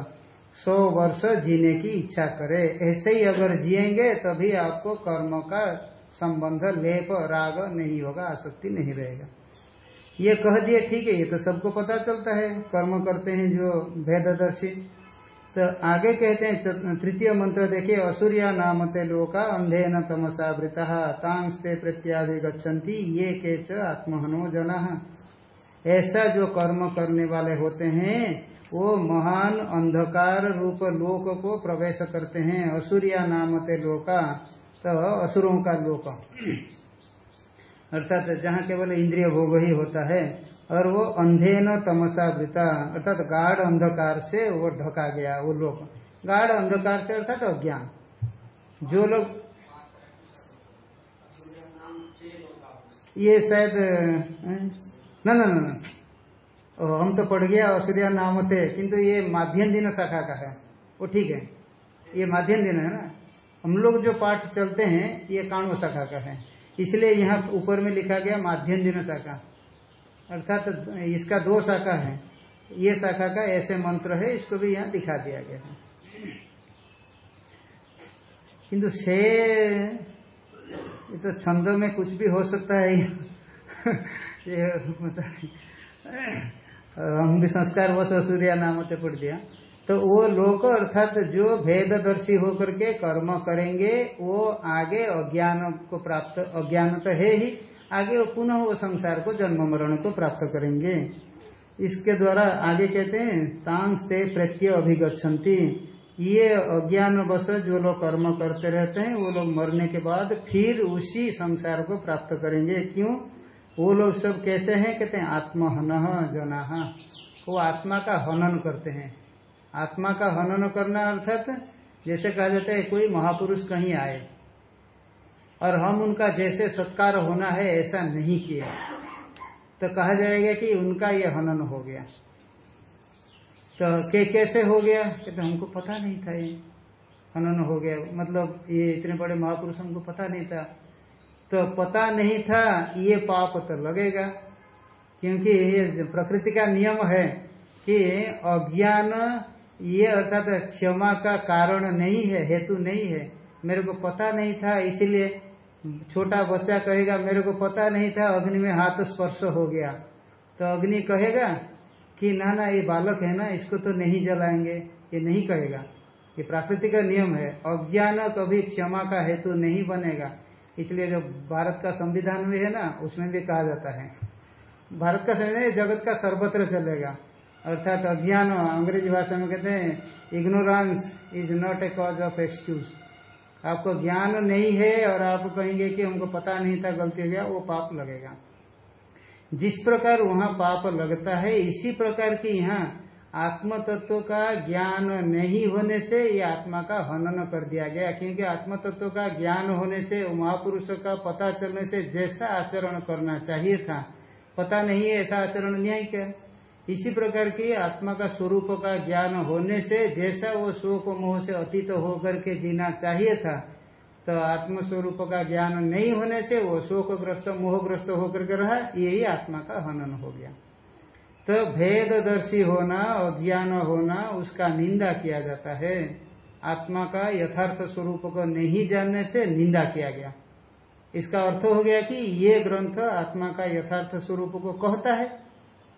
सौ वर्ष जीने की इच्छा करे। ऐसे ही अगर जिएँगे, तभी आपको कर्म का संबंध, लेप, राग नहीं होगा, आसक्ति नहीं रहेगा। ये कह दिए, ठीक है, ये तो सबको पता चलता है, कर्म करते हैं जो भेददर्शी। तो आगे कहते हैं तृतीय मंत्र देखिए, असुरिया नामते लोका अंधे न तमसा वृता, तांस्ते ये के च आत्महनो जना। ऐसा जो कर्म करने वाले होते हैं, वो महान अंधकार रूप लोक को प्रवेश करते हैं। असुरिया नामते लोका तो असुरों का लोक। अर्थात जहाँ केवल इंद्रिय भोग ही होता है, और वो अंधे न तमसा वृता, अर्थात गाढ़ अंधकार से वो ढका गया, वो लोग गाढ़ अंधकार से अर्थात अज्ञान। जो लोग ये शायद न न न हम तो पढ़ गया, असुरिया नाम थे किंतु ये माध्यम दिन शाखा का है। वो ठीक है। ये माध्यम दिन है ना। हम लोग जो पाठ चलते हैं, ये काणु शाखा का है। इसलिए यहाँ ऊपर में लिखा गया माध्यम दिन शाखा। अर्थात तो इसका दो शाखा है। ये शाखा का ऐसे मंत्र है, इसको भी यहाँ दिखा दिया गया है। किंतु से तो छंद में कुछ भी हो सकता है। ये हम भी संस्कार वश सूर्या नाम होते पढ़ दिया। तो वो लोग अर्थात जो भेददर्शी होकर के कर्म करेंगे, वो आगे अज्ञान को प्राप्त, अज्ञान तो है ही, आगे वो पुनः वो संसार को जन्म मरण को प्राप्त करेंगे। इसके द्वारा आगे कहते हैं तांस ते प्रत्यय अभिगछन्ति ये अज्ञान वश जो लोग कर्म करते रहते हैं, वो लोग मरने के बाद फिर उसी संसार को प्राप्त करेंगे। क्यों? वो लोग सब कैसे हैं? कहते हैं, आत्महन जना। वो आत्मा का हनन करते हैं। आत्मा का हनन करना अर्थात जैसे कहा जाता है, कोई महापुरुष कहीं आए। और हम उनका जैसे सत्कार होना है, ऐसा नहीं किया। तो कहा जाएगा कि उनका ये हनन हो गया। तो के कैसे हो गया? तो हमको पता नहीं था ये। हनन हो गया। मतलब ये इतने बड़े महापुरुष हमको पता नहीं था। तो पता नहीं था, ये पाप तो लगेगा। क्योंकि ये प्रकृति का नियम है कि अज्ञान ये अर्थात क्षमा का कारण नहीं है, हेतु नहीं है। मेरे को पता नहीं था, इसीलिए छोटा बच्चा कहेगा, मेरे को पता नहीं था, अग्नि में हाथ स्पर्श हो गया। तो अग्नि कहेगा कि ना ना, ये बालक है ना, इसको तो नहीं जलाएँगे, ये नहीं कहेगा। ये प्राकृतिक नियम है। अज्ञान कभी क्षमा का हेतु नहीं बनेगा। इसलिए जो भारत का संविधान भी है ना, उसमें भी कहा जाता है। भारत का संविधान जगत का सर्वत्र चलेगा। अर्थात अज्ञान अंग्रेज़ी भाषा में कहते हैं ignorance is not a cause of excuse आपको ज्ञान नहीं है और आप कहेंगे कि हमको पता नहीं था, गलती हो गया, वो पाप लगेगा। जिस प्रकार वहाँ पाप लगता है, इसी प्रकार की यहाँ आत्म तत्व का ज्ञान नहीं होने से ये आत्मा का हनन कर दिया गया, क्योंकि आत्म तत्व का ज्ञान होने से, महापुरुष का पता चलने से जैसा आचरण करना चाहिए था। पता नहीं है ऐसा आचरण न्याय क्या? इसी प्रकार की आत्मा का स्वरूप का ज्ञान होने से जैसा वो शोक मोह से अतीत तो होकर के जीना चाहिए था तो आत्म स्वरूप का ज्ञान नहीं होने से वो शोकग्रस्त, मोहग्रस्त होकर के रहा, यही आत्मा का हनन हो गया। तो भेददर्शी होना, अज्ञान होना, उसका निंदा किया जाता है। आत्मा का यथार्थ स्वरूप को नहीं जानने से निंदा किया गया। इसका अर्थ हो गया कि ये ग्रंथ आत्मा का यथार्थ स्वरूप को कहता है।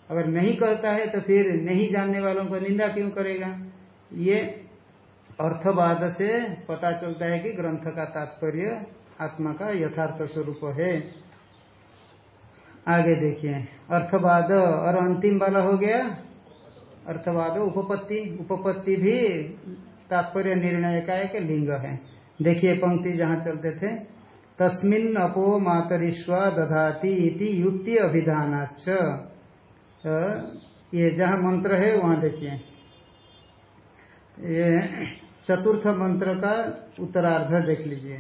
अगर नहीं कहता है तो फिर नहीं जानने वालों को निंदा क्यों करेगा? ये अर्थवाद से पता चलता है कि ग्रंथ का तात्पर्य आत्मा का यथार्थ स्वरूप है। आगे देखिए, अर्थवाद और अंतिम वाला हो गया। अर्थवाद, उपपत्ति उपपत्ति भी तात्पर्य निर्णय का एक लिंग है। देखिए पंक्ति जहाँ चलते थे, तस्मिन अपो मातरिश्वा दधाती इति युक्ति अभिधानाच तो ये जहाँ मंत्र है, वहाँ देखिए। ये चतुर्थ मंत्र का उत्तरार्ध देख लीजिए।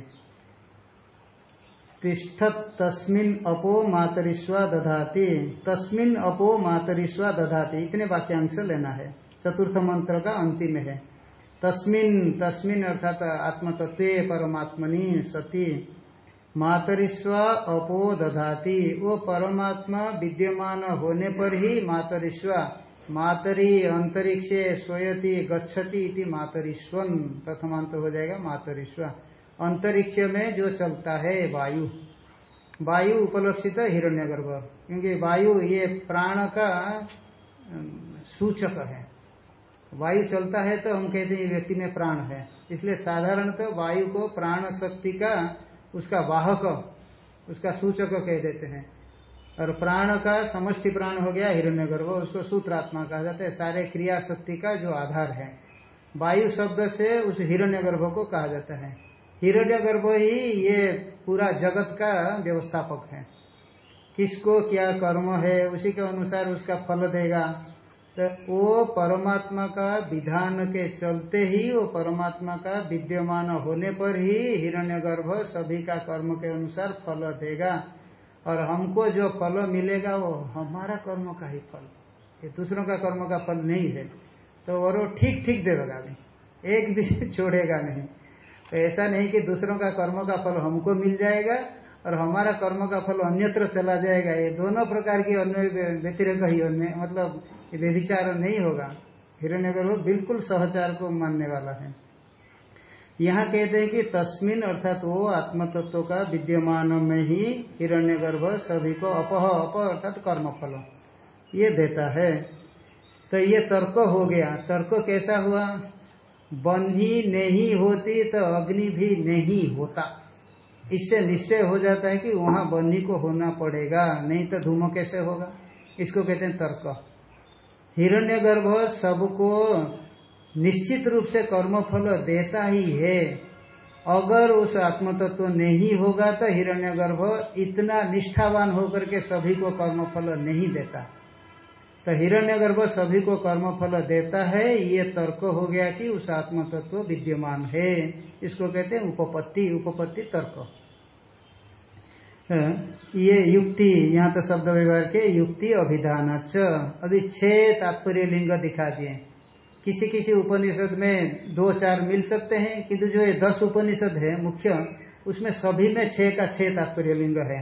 तिष्ठ तस्मिन अपो मातरिश्वा दधाती। तस्मिन अपो मातरिश्वा दधाती। इतने वाक्यांश लेना है। चतुर्थ मंत्र का अंतिम है। तस्मिन तस्मिन अर्थात आत्मतत्व परमात्मनि सती। मातरिश्व अपो दधाती वो परमात्मा विद्यमान होने पर ही मातरिश्व मातरी अंतरिक्ष स्वयति गच्छति इति मातरिश्वन प्रथमांत हो जाएगा मातरिश्व अंतरिक्ष में जो चलता है वायु वायु उपलक्षित हिरण्यगर्भ। क्योंकि वायु ये प्राण का सूचक है। वायु चलता है तो हम कहते हैं व्यक्ति में प्राण है। इसलिए साधारणतः तो वायु को प्राण शक्ति का उसका वाहक, उसका सूचक कह देते हैं। और प्राण का समष्टि प्राण हो गया हिरण्य गर्भ उसको सूत्रात्मा कहा जाता है। सारे क्रिया शक्ति का जो आधार है, वायु शब्द से उस हिरण्य गर्भ को कहा जाता है। हिरण्य गर्भ ही ये पूरा जगत का व्यवस्थापक है। किसको क्या कर्म है, उसी के अनुसार उसका फल देगा। तो वो परमात्मा का विधान के चलते ही, वो परमात्मा का विद्यमान होने पर ही हिरण्यगर्भ सभी का कर्म के अनुसार फल देगा। और हमको जो फल मिलेगा, वो हमारा कर्म का ही फल। ये दूसरों का कर्म का फल नहीं है। तो और वो ठीक ठीक देगा भी एक भी छोड़ेगा नहीं। तो ऐसा नहीं कि दूसरों का कर्म का फल हमको मिल जाएगा और हमारा कर्म का फल अन्यत्र चला जाएगा। ये दोनों प्रकार की अन्य व्यतिरिक ही अन्य मतलब व्यभिचार नहीं होगा। हिरण्य गर्भ बिल्कुल सहचार को मानने वाला है। यहाँ कहते हैं कि तस्मिन अर्थात वो आत्म तत्व का विद्यमान में ही हिरण्य गर्भ सभी को अपह अप अर्थात कर्मफल ये देता है। तो ये तर्क हो गया। तर्क कैसा हुआ? बन ही नहीं होती तो अग्नि भी नहीं होता। इससे निश्चय हो जाता है कि वहाँ बन्ही को होना पड़ेगा, नहीं तो धूमो कैसे होगा? इसको कहते हैं तर्क। हिरण्य गर्भ सबको निश्चित रूप से कर्मफल देता ही है। अगर उस आत्मतत्व तो नहीं होगा तो हिरण्य गर्भ इतना निष्ठावान होकर के सभी को कर्मफल नहीं देता। तो हिरण्यगर्भ सभी को कर्म फल देता है। ये तर्क हो गया कि उस आत्म तत्व विद्यमान है। इसको कहते हैं उपपत्ति। उपपत्ति तर्क। हाँ, ये युक्ति यहाँ तो शब्द व्यवहार के युक्ति अभिधान अभी छह तात्पर्य लिंग दिखा दिए। किसी किसी उपनिषद में दो चार मिल सकते हैं किंतु जो ये दस उपनिषद है मुख्य उसमें सभी में छह का छह तात्पर्य लिंग है।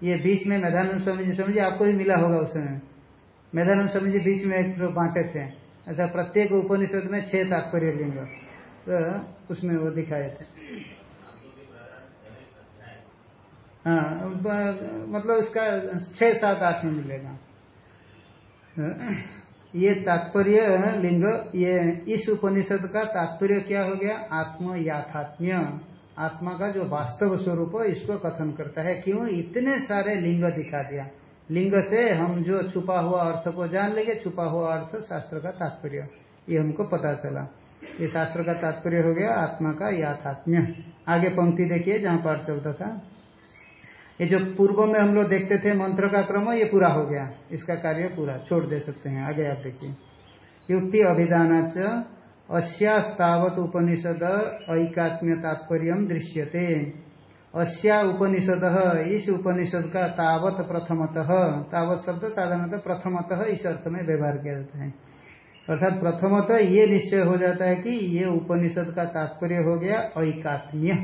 ये बीच में मैदान स्वामी जी स्वामी जी आपको भी मिला होगा उस समय। मैदानंद स्वामी जी बीच में एक बांटे थे। ऐसा प्रत्येक उपनिषद में छह तात्पर्य लिंग तो उसमें वो दिखाए थे। हाँ मतलब उसका छह सात आठ में मिलेगा। ये तात्पर्य लिंग, ये इस उपनिषद का तात्पर्य क्या हो गया? आत्म याथात्म्य। आत्मा का जो वास्तव स्वरूप इसको कथन करता है। क्यों? इतने सारे लिंग दिखा दिया। लिंग से हम जो छुपा हुआ अर्थ को जान लेंगे, छुपा हुआ अर्थ शास्त्र का तात्पर्य। ये हमको पता चला। ये शास्त्र का तात्पर्य हो गया आत्मा का याथात्म्य। आगे पंक्ति देखिए, जहाँ पाठ चलता था। ये जो पूर्व में हम लोग देखते थे मंत्र का क्रम, ये पूरा हो गया। इसका कार्य पूरा। छोड़ दे सकते हैं। आगे आप देखिए। युक्ति अभिधान अस्यास्तावत उपनिषद ऐकात्म्य तात्पर्य दृश्यते। अस्या उपनिषद, इस उपनिषद का तावत प्रथमतः, तावत शब्द साधारणतः प्रथमतः इस अर्थ में व्यवहार किया जाता है। अर्थात प्रथमतः ये निश्चय हो जाता है कि ये उपनिषद का तात्पर्य हो गया ऐकात्म्य।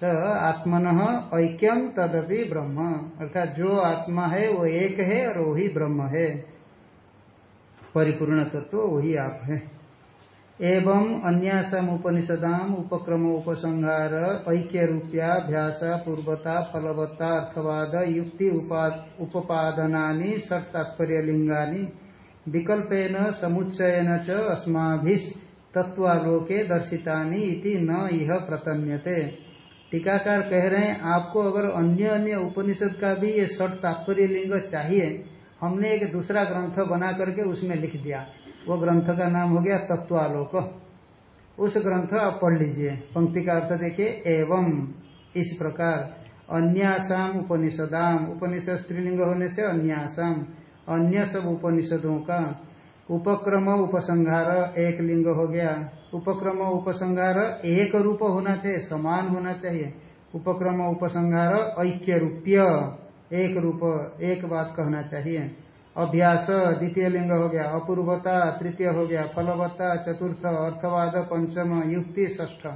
तो आत्मन ऐक्यम तदपि ब्रह्म। अर्थात जो आत्मा है, वो एक है और वही ब्रह्म है। परिपूर्ण तत्व तो वही आप है। एवं अन्यासम उपनिषदाम उपक्रम उपसंहार ऐक्य रूप्याभ्यास पूर्वता, फलवत्ता, अर्थवाद, युक्ति उपादना षट विकल्पेन, समुच्चयन च अस्माभिस् तत्वालोके दर्शितानि इति न इह प्रतन्यते। टीकाकार कह रहे हैं, आपको अगर अन्य अन्य उपनिषद का भी ये षट तात्पर्य लिंग चाहिए, हमने एक दूसरा ग्रंथ बना करके उसमें लिख दिया। वो ग्रंथ का नाम हो गया तत्वालोक। उस ग्रंथ आप पढ़ लीजिए। पंक्ति का अर्थ देखिए, एवं, इस प्रकार। अन्यासाम उपनिषदाम। उपनिषद स्त्रीलिंग होने से अन्यासाम। अन्य सब उपनिषदों का। उपक्रम उपसंहार एक लिंग हो गया। उपक्रम उपसंहार एक रूप होना चाहिए, समान होना चाहिए। उपक्रम उपसंहार ऐक्य रूप्य एक रूप, एक बात कहना चाहिए। अभ्यास, द्वितीय लिंग हो गया अपूर्वता तृतीय हो गया, फलवत्ता, चतुर्थ, अर्थवाद, पंचम, युक्ति ष्ठ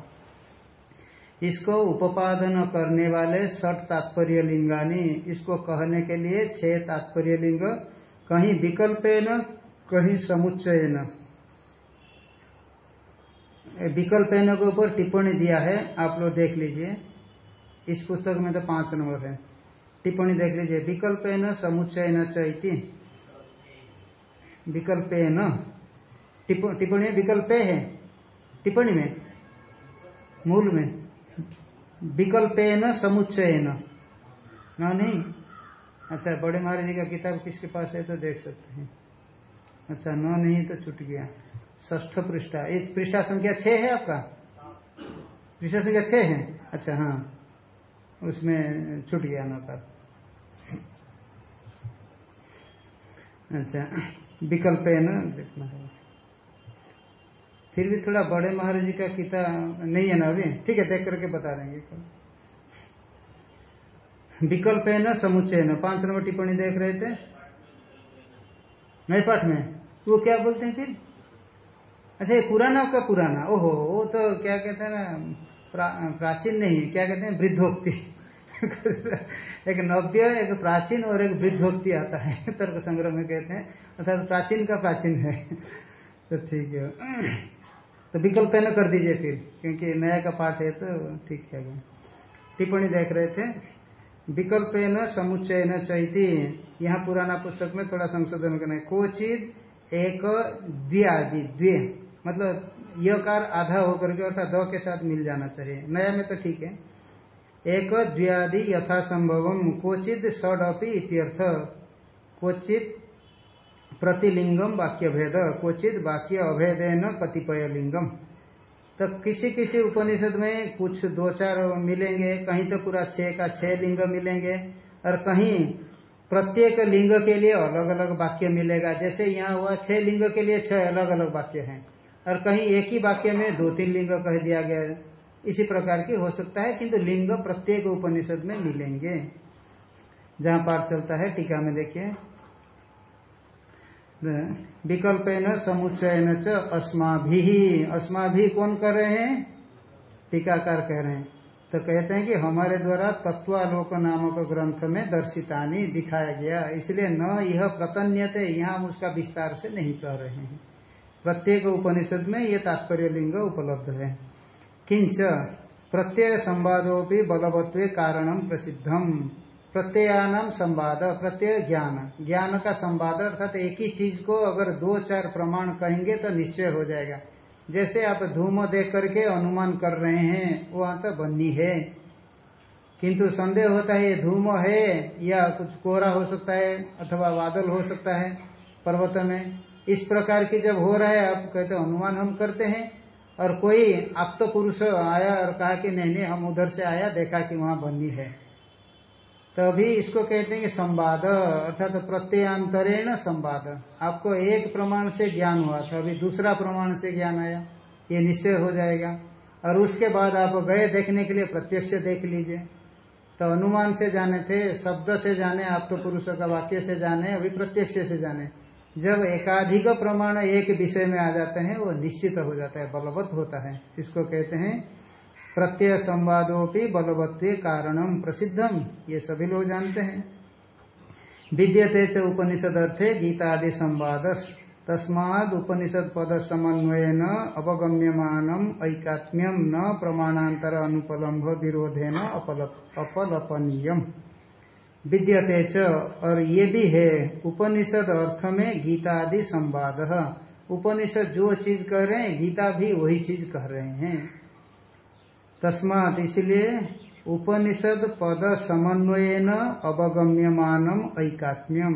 इसको उपादन करने वाले षट तात्पर्य लिंगानी, इसको कहने के लिए छह तात्पर्य लिंग, कहीं विकल्पेन, कहीं समुच्चयन। विकल्प एन के ऊपर टिप्पणी दिया है, आप लोग देख लीजिए। इस पुस्तक में तो पाँच नंबर है। टिप्पणी देख लीजिए विकल्प एन समुच्चय न चैती। विकल्प टिप्पणी में विकल्प है। टिप्पणी में। मूल में। विकल्प न समुच्चय न, नहीं। अच्छा बड़े महाराज जी का किताब किसके पास है तो देख सकते हैं। अच्छा न, नहीं तो छुट गया। ष्ठ पृष्ठा। इस पृष्ठा संख्या छह है आपका? पृष्ठा संख्या छह है? अच्छा हाँ। उसमें छुट गया न का अच्छा। विकल्प है ना? देखना है फिर भी थोड़ा बड़े महाराज जी का किता नहीं है ना अभी? ठीक है देख करके बता देंगे। विकल्प है ना समुच्चय ना? पाँच नंबर टिप्पणी देख रहे थे। नए पाठ में? वो क्या बोलते हैं फिर? अच्छा ये पुराना का पुराना। ओहो वो तो क्या कहते हैं ना प्रा, प्राचीन नहीं क्या कहते हैं वृद्धोक्ति। एक नव्य, एक प्राचीन और एक वृद्धोक्ति आता है, तर्क संग्रह में कहते हैं। अर्थात तो प्राचीन का प्राचीन है। तो ठीक है। तो विकल्प न कर दीजिए फिर, क्योंकि नया का पाठ है तो ठीक है। टिप्पणी देख रहे थे। विकल्प न समुच्चय न चैती। यहाँ पुराना पुस्तक में थोड़ा संशोधन करना है। कोचित एक द्व्यादि, द्वे। मतलब यह कार आधा होकर के अर्थात द के साथ मिल जाना चाहिए। नया में तो ठीक है। एक द्व्यादि यथा संभव क्वचित षड अपी इत्यर्थ। क्वचित प्रतिलिंगम वाक्य भेद क्वचित वाक्य अभेद न कतिपय लिंगम तो किसी किसी उपनिषद में कुछ दो चार मिलेंगे, कहीं तो पूरा छह का छह लिंग मिलेंगे, और कहीं प्रत्येक लिंग के लिए अलग अलग वाक्य मिलेगा। जैसे यहाँ हुआ, छह लिंग के लिए छह अलग अलग वाक्य हैं, और कहीं एक ही वाक्य में दो तीन लिंग कह दिया गया इसी प्रकार की हो सकता है, किंतु लिंग प्रत्येक उपनिषद में मिलेंगे। जहाँ पाठ चलता है, टीका में देखिए। विकल्प न समुच्चयन च अस्मा भी अस्मा भी कौन कर रहे हैं? टीकाकार कह रहे हैं। तो कहते हैं कि हमारे द्वारा तत्वालोक नामक ग्रंथ में दर्शितानी दिखाया गया। इसलिए न यह प्रतन्यते, यहाँ हम उसका विस्तार से नहीं कह रहे हैं। प्रत्येक उपनिषद में ये तात्पर्य लिंग उपलब्ध है। किंच प्रत्यय संवादों बलवत्व कारणम प्रसिद्धम। प्रत्ययानाम संवाद, प्रत्यय ज्ञान। ज्ञान का संवाद अर्थात एक ही चीज़ को अगर दो चार प्रमाण कहेंगे तो निश्चय हो जाएगा। जैसे आप धूम देख करके अनुमान कर रहे हैं वो तो बन्नी है। किंतु संदेह होता है ये धूम है या कुछ कोहरा हो सकता है अथवा बादल हो सकता है पर्वत में। इस प्रकार की जब हो रहा है, आप कहते अनुमान हम करते हैं और कोई आप तो पुरुष आया और कहा कि नहीं नहीं, हम उधर से आया, देखा कि वहाँ बनी है। तो अभी इसको कहते हैं कि संवाद, अर्थात तो प्रत्यंतरेण संवाद। आपको एक प्रमाण से ज्ञान हुआ था, अभी दूसरा प्रमाण से ज्ञान आया, ये निश्चय हो जाएगा। और उसके बाद आप गए देखने के लिए, प्रत्यक्ष देख लीजिए। तो अनुमान से जाने थे, शब्द से जाने आप तो पुरुषों का वाक्य से जाने, अभी प्रत्यक्ष से जाने। जब एकाधिक प्रमाण एक विषय में आ जाते हैं, वो निश्चित हो जाता है, बलवत होता है। इसको कहते हैं प्रत्यय संवादोपि बलवत्व कारणम प्रसिद्धम। ये सभी लोग जानते हैं। विद्यते च उपनिषद अर्थे गीतादि संवाद तस्माद उपनिषद पद न अवगम्यमानम, ऐकात्म्यम न प्रमाणांतर अनुपलम्भ विरोधे न अपलपनीयम। विद्यते च, और ये भी है, उपनिषद अर्थ में गीता आदि संवाद। उपनिषद जो चीज़ कह रहे हैं, गीता भी वही चीज़ कह रहे हैं। तस्मात इसलिए उपनिषद पद समन्वय न अवगम्यमानम ऐकात्म्यम।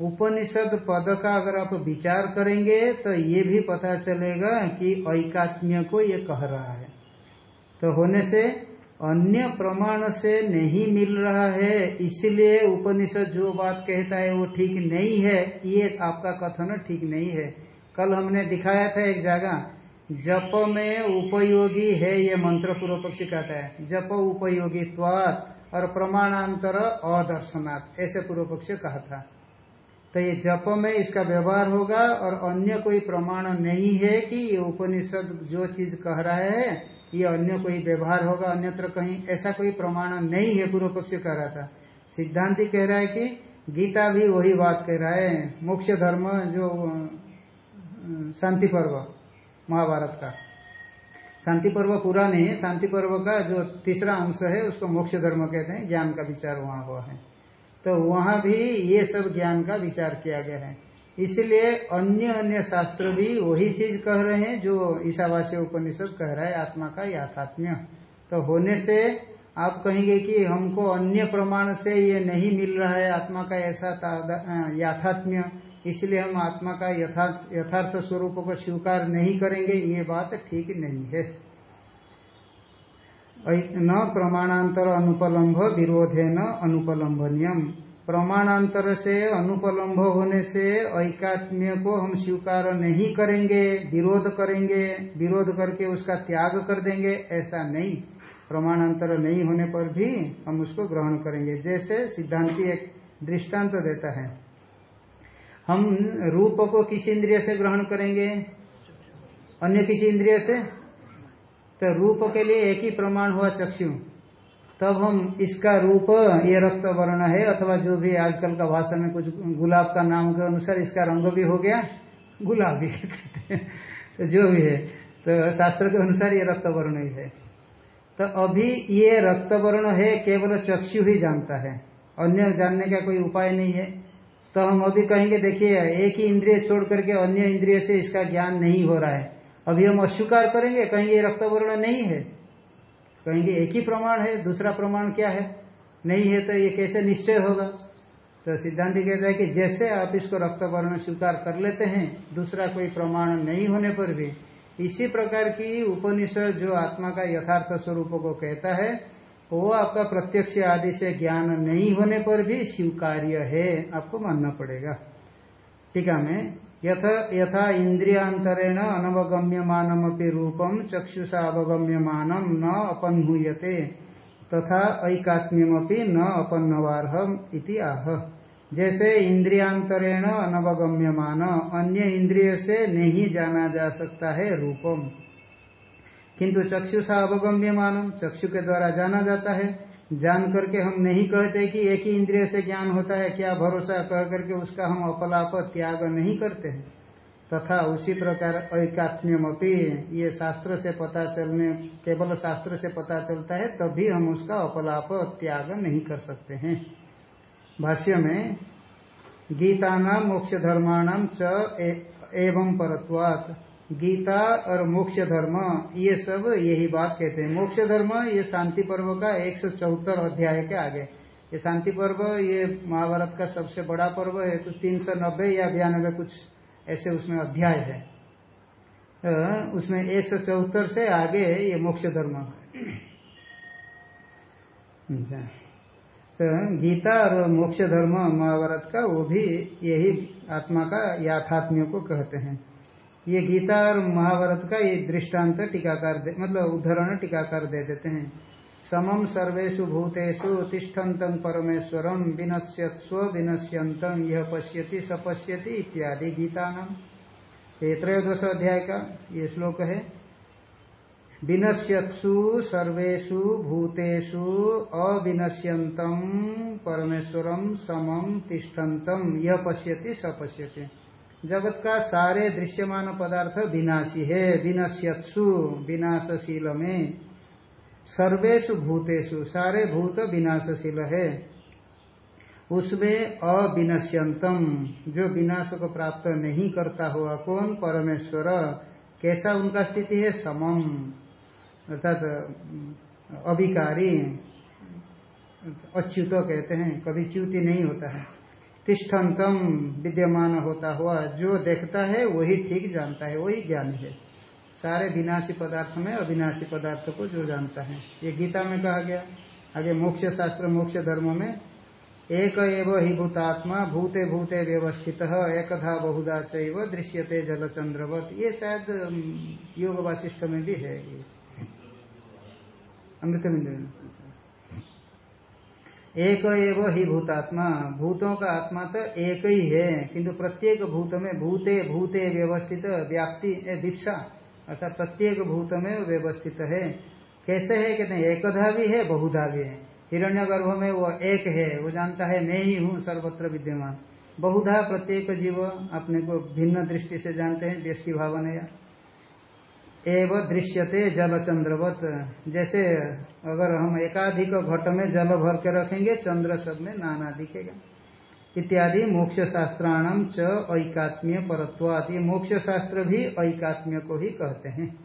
उपनिषद पद का अगर आप विचार करेंगे तो ये भी पता चलेगा कि ऐकात्म्य को ये कह रहा है। तो होने से अन्य प्रमाण से नहीं मिल रहा है, इसलिए उपनिषद जो बात कहता है वो ठीक नहीं है। ये आपका कथन ठीक नहीं है। कल हमने दिखाया था एक जगह, जप में उपयोगी है, ये मंत्र पूर्व पक्षी कहता है। जप उपयोगी और प्रमाणांतर अदर्शनाथ ऐसे पूर्व पक्ष कहा था। तो ये जप में इसका व्यवहार होगा, और अन्य कोई प्रमाण नहीं है कि ये उपनिषद जो चीज़ कह रहा है ये अन्य कोई व्यवहार होगा, अन्यत्र कहीं ऐसा कोई प्रमाण नहीं है पूर्व पक्ष कह रहा था। सिद्धांति कह रहा है कि गीता भी वही बात कह रहा है, मोक्ष धर्म जो शांति पर्व, महाभारत का। शांति पर्व पूरा नहीं है, शांति पर्व का जो तीसरा अंश है, उसको मोक्ष धर्म कहते हैं, ज्ञान का विचार वहाँ हुआ है। तो वहाँ भी ये सब ज्ञान का विचार किया गया है। इसलिए अन्य अन्य शास्त्र भी वही चीज़ कह रहे हैं जो ईशावासी उपनिषद कह रहा है आत्मा का याथात्म्य तो होने से आप कहेंगे कि हमको अन्य प्रमाण से ये नहीं मिल रहा है आत्मा का ऐसा याथात्म्य। इसलिए हम आत्मा का यथार्थ स्वरूप को स्वीकार नहीं करेंगे, ये बात ठीक नहीं है। न प्रमाणांतर अनुपलम्भ विरोधे न अनुपलम्भनियम प्रमाणांतर से अनुपलम्भ होने से ऐकात्म्य को हम स्वीकार नहीं करेंगे, विरोध करेंगे, विरोध करके उसका त्याग कर देंगे, ऐसा नहीं। प्रमाणांतर नहीं होने पर भी हम उसको ग्रहण करेंगे। जैसे सिद्धांति एक दृष्टांत तो देता है। हम रूप को किस इंद्रिय से ग्रहण करेंगे? अन्य किसी इंद्रिय से? तो रूप के लिए एक ही प्रमाण हुआ चक्षु। तब हम इसका रूप, ये रक्त वर्ण है, अथवा जो भी आजकल का भाषा में कुछ गुलाब का नाम के अनुसार इसका रंग भी हो गया, गुलाबी तो जो भी है तो शास्त्र के अनुसार ये रक्त वर्ण ही है। तो अभी ये रक्त वर्ण है, केवल चक्षु ही जानता है, अन्य जानने का कोई उपाय नहीं है। तो हम अभी कहेंगे, देखिए, एक ही इंद्रिय छोड़ करके अन्य इंद्रिय से इसका ज्ञान नहीं हो रहा है। अभी हम अस्वीकार करेंगे, कहेंगे ये रक्त वर्ण नहीं है। कहेंगे एक ही प्रमाण है, दूसरा प्रमाण क्या है? नहीं है तो ये कैसे निश्चय होगा? तो सिद्धांत कहता है कि जैसे आप इसको रक्त वर्ण स्वीकार कर लेते हैं, दूसरा कोई प्रमाण नहीं होने पर भी, इसी प्रकार की उपनिषद जो आत्मा का यथार्थ स्वरूप को कहता है, वो आपका प्रत्यक्ष आदि से ज्ञान नहीं होने पर भी स्वीकार्य है। आपको मानना पड़ेगा। ठीक है में यथ इंद्रियांतरेण अनवगम्यमानमपि रूपम चक्षुषा अवगम्यमानम न अपन्हूयते, तथा ऐकात्म्यमपि न अपन्नवारहम इति आह। जैसे इंद्रियांतरेण अनवगम्यमान, अन्य इंद्रिय से नहीं जाना जा सकता है रूपम। किंतु चक्षुषा अवगम्य मानम चक्षु के द्वारा जाना जाता है जान करके हम नहीं कहते कि एक ही इंद्रिय से ज्ञान होता है, क्या भरोसा कह करके उसका हम अपलाप, त्याग नहीं करते हैं। तथा उसी प्रकार ऐकात्म्यम ये शास्त्र से पता चलने, केवल शास्त्र से पता चलता है, तभी हम उसका अपलाप, त्याग नहीं कर सकते हैं। भाष्य में गीता नाम मोक्ष धर्माणाम च एवं परत्वात्। गीता और मोक्ष धर्म, ये सब यही बात कहते हैं। मोक्ष धर्म, ये शांति पर्व का एक सौ चौहत्तर अध्याय के आगे। ये शांति पर्व, ये महाभारत का सबसे बड़ा पर्व है, कुछ तीन सौ नब्बे या बयानबे कुछ ऐसे उसमें अध्याय है। तो उसमें एक सौ चौहत्तर से आगे ये मोक्ष धर्म। अच्छा। तो गीता और मोक्ष धर्म महाभारत का, वो भी यही आत्मा का याथात्म्य को कहते हैं। ये गीता और महाभारत का ये दृष्टांत टीकाकार मतलब उदाहरण टीकाकार दे देते हैं। समम सर्वेशु भूतेषु तिष्ठन्तं परमेश्वरम विनश्यत्स्व विनश्यंतम यह पश्यति सपश्यति इत्यादि गीता नाम त्रयोदश अध्याय का ये श्लोक है। विनश्यत्सु सर्वेशु भूतेषु अविनश्यंतम परमेश्वरम समम तिष्ठन्तं यह पश्यति सपश्यति जगत का सारे दृश्यमान पदार्थ विनाशी है, विनश्यत्सु, विनाशशील में। सर्वेशु भूतेषु, सारे भूत विनाशशील है। उसमें अविनश्यंतम, जो विनाश को प्राप्त नहीं करता हुआ कौन? परमेश्वर। कैसा उनका स्थिति है? समम, अर्थात अभिकारी अच्युत कहते हैं, कभी च्युति नहीं होता है। तिष्ठन्तम विद्यमान होता हुआ जो देखता है, वही ठीक जानता है, वही ज्ञान है। सारे विनाशी पदार्थ में अविनाशी पदार्थ को जो जानता है। ये गीता में कहा गया। आगे मोक्ष शास्त्र, मोक्ष धर्म में, एक एव ही भूतात्मा, भूते भूते व्यवस्थित, एकधा बहुधा चैव दृश्यते जलचंद्रवत ये शायद योग वाशिष्ठ में भी है अमृत एक एव ही भूतात्मा। भूतों का आत्मा तो एक ही है, किंतु प्रत्येक भूत में भूते भूते व्यवस्थित, व्याप्ति विप्सा अर्थात प्रत्येक भूत में व्यवस्थित है। कैसे है? कहते हैं, एकधा भी है, बहुधा भी है। हिरण्य गर्भ में वो एक है, वो जानता है, मैं ही हूँ, सर्वत्र विद्यमान। बहुधा प्रत्येक जीव अपने को भिन्न दृष्टि से जानते हैं व्यस्टि भावना एव दृश्यते जल चंद्रवत जैसे अगर हम एकाधिक घट में जल भर के रखेंगे, चंद्र सब में नाना दिखेगा। इत्यादि मोक्ष शास्त्राणाम च ऐकात्म्य परत्वात ये मोक्ष शास्त्र भी ऐकात्म्य को ही कहते हैं।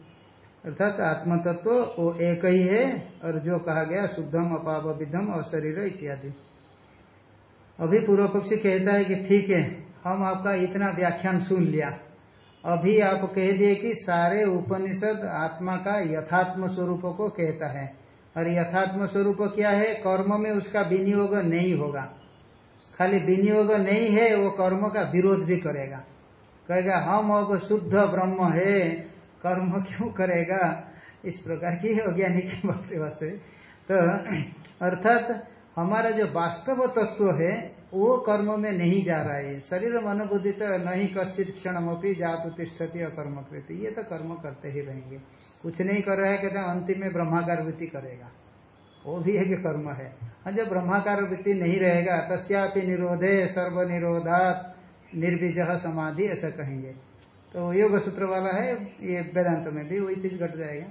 अर्थात आत्म तत्व वो एक ही है, और जो कहा गया, शुद्धम अपाविधम और शरीर इत्यादि। अभी पूर्व पक्षी कहता है कि ठीक है, हम आपका इतना व्याख्यान सुन लिया। अभी आप कह दिए कि सारे उपनिषद आत्मा का यथात्म स्वरूप को कहता है। और यथात्म स्वरूप क्या है? कर्म में उसका विनियोग नहीं होगा। खाली विनियोग नहीं है, वो कर्म का विरोध भी करेगा। कहेगा, हम अब शुद्ध ब्रह्म है, कर्म क्यों करेगा? इस प्रकार की वैज्ञानिक बात वास्तविक। तो अर्थात हमारा जो वास्तव तत्व है वो कर्म में नहीं जा रहा है। शरीर मनोबुद्धि तो नहीं कश्चित क्षण अपनी जात उत्तिष्ठती कर्म कृति। ये तो कर्म करते ही रहेंगे। कुछ नहीं कर रहा है, कहते अंतिम में ब्रह्माकार वृत्ति करेगा। वो भी है कि कर्म है। और जब ब्रह्माकार वृत्ति नहीं रहेगा, तस्यापि निरोधे सर्व निरोधात निर्विज समाधि, ऐसा कहेंगे। तो योग सूत्र वाला है, ये वेदांत में भी वही चीज़ घट जाएगा।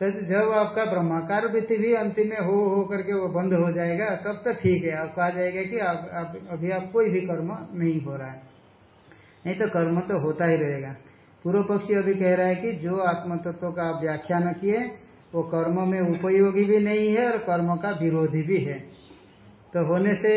तो जब आपका ब्रह्माकार वृत्ति भी अंतिम में हो हो करके वो बंद हो जाएगा तब तो ठीक है। आप कहा जाएगा कि आप, आप अभी आप कोई भी कर्म नहीं हो रहा है। नहीं तो कर्म तो होता ही रहेगा। पूर्व पक्षी अभी कह रहा है कि जो आत्म तत्व का आप व्याख्यान किए वो कर्म में उपयोगी भी नहीं है और कर्म का विरोधी भी है। तो होने से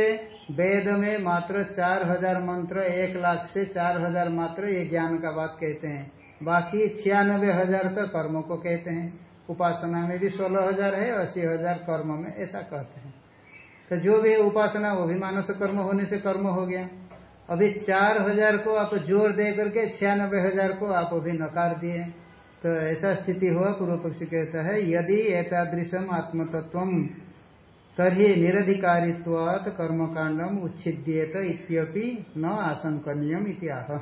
वेद में मात्र चार हज़ार मंत्र एक लाख से चार हज़ार मात्र ये ज्ञान का बात कहते हैं। बाकी छियानबे हज़ार तो कर्मों को कहते हैं। उपासना में भी सोलह हज़ार है, अस्सी हज़ार कर्म में, ऐसा कहते हैं। तो जो भी उपासना, वो भी मानस कर्म होने से कर्म हो गया। अभी चार हज़ार को आप ज़ोर दे करके छियानबे हज़ार को आप अभी नकार दिए। तो ऐसा स्थिति हुआ, पूर्व पक्षी कहता है, यदि एतादृशम आत्मतत्व तरी निरधिकारित्वात कर्मकांडम उच्छिद्येत इत्यपि न आशंकनीयम इतिहा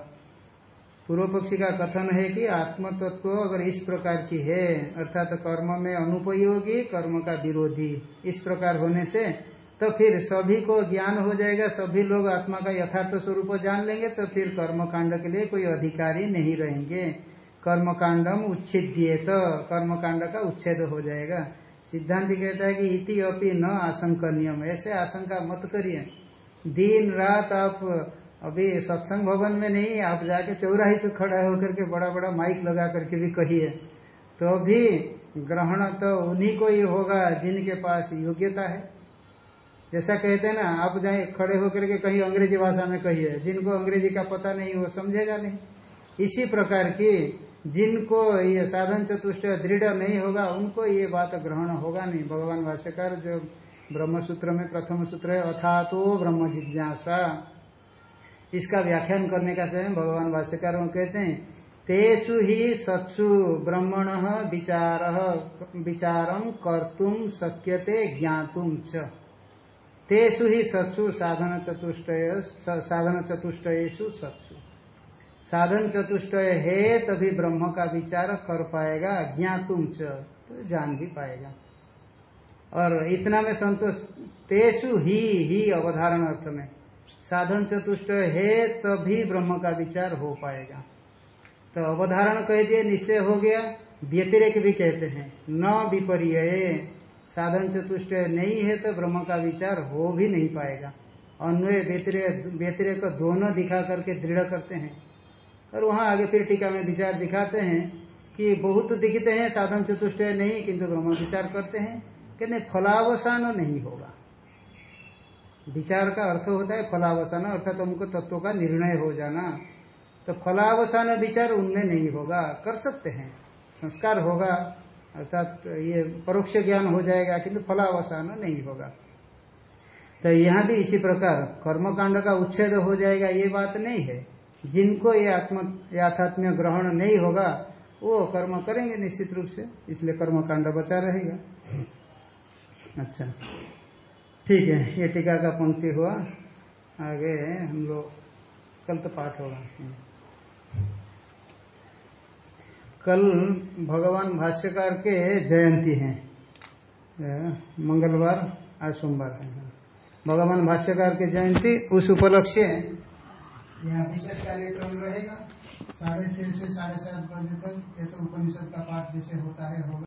पूर्व पक्षी का कथन है कि आत्म तत्व अगर इस प्रकार की है, अर्थात तो कर्म में अनुपयोगी, कर्म का विरोधी इस प्रकार होने से तो फिर सभी को ज्ञान हो जाएगा, सभी लोग आत्मा का यथार्थ स्वरूप जान लेंगे तो फिर कर्म कांड के लिए कोई अधिकारी नहीं रहेंगे। कर्म कांडम उच्छेद तो कर्म कांड का उच्छेद हो जाएगा। सिद्धांत कहता है कि इति अपनी न आशंकनियम, ऐसे आशंका मत करिए। दिन, रात आप अभी सत्संग भवन में नहीं, आप जाके चौराही पे खड़ा होकर के बड़ा बड़ा माइक लगा करके भी कहिए। तो भी ग्रहण तो उन्हीं को ही होगा जिनके पास योग्यता है। जैसा कहते हैं ना, आप जाए खड़े होकर के कहीं अंग्रेज़ी भाषा में कहिए, जिनको अंग्रेज़ी का पता नहीं, वो समझेगा नहीं। इसी प्रकार की जिनको ये साधन चतुष्ट दृढ़ नहीं होगा, उनको ये बात ग्रहण होगा नहीं। भगवान भाष्यकार जो ब्रह्म सूत्र में प्रथम सूत्र है अथा तो ब्रह्म जिज्ञासा। इसका व्याख्यान करने का समय भगवान भाष्यकार कहते हैं तेसु ही सत्सु ब्रह्मण विचार विचारम कर्तुम शक्यते ज्ञातुम च। तेसु ही सत्सु साधन चतुष्टय साधन चतुष्टयु सत्सु। साधन चतुष्टय है, तभी ब्रह्म का विचार कर पाएगा ज्ञातुम च तो जान भी पाएगा। और इतना में संतोष तेसु ही ही अवधारण अर्थ में। साधन चतुष्ट है, तभी ब्रह्म का विचार हो पाएगा। तो अवधारण कह दिए, निश्चय हो गया। व्यतिरेक भी कहते हैं, न विपर्य साधन चतुष्ट नहीं है तो ब्रह्म का विचार हो भी नहीं पाएगा। अन्वय व्यतिरेक दोनों दिखा करके दृढ़ करते हैं। और वहाँ आगे फिर टीका में विचार दिखाते हैं कि बहुत दिखते हैं, साधन चतुष्ट नहीं, किंतु ब्रह्म विचार करते हैं। कहते फलावसान नहीं होगा। विचार का अर्थ होता है फलावसान, अर्थात तो उनको तत्व का निर्णय हो जाना। तो फलावसान विचार उनमें नहीं होगा, कर सकते हैं। संस्कार होगा, अर्थात ये परोक्ष ज्ञान हो जाएगा, किंतु फलावसान नहीं होगा। तो यहाँ भी इसी प्रकार, कर्मकांड का उच्छेद हो जाएगा, ये बात नहीं है। जिनको ये आत्म, याथात्म्य ग्रहण नहीं होगा, वो कर्म करेंगे निश्चित रूप से, इसलिए कर्मकांड बचा रहेगा। अच्छा। ठीक है, ये टीका का पंक्ति हुआ। आगे हम लोग कल तो पाठ होगा। कल भगवान भाष्यकार के जयंती है। मंगलवार, आज सोमवार है। भगवान भाष्यकार के जयंती उस उपलक्ष्य यहाँ विशेष कार्यक्रम रहेगा। साढ़े छह से साढ़े सात बजे तक, ये तो उपनिषद का पाठ जैसे होता है, होगा।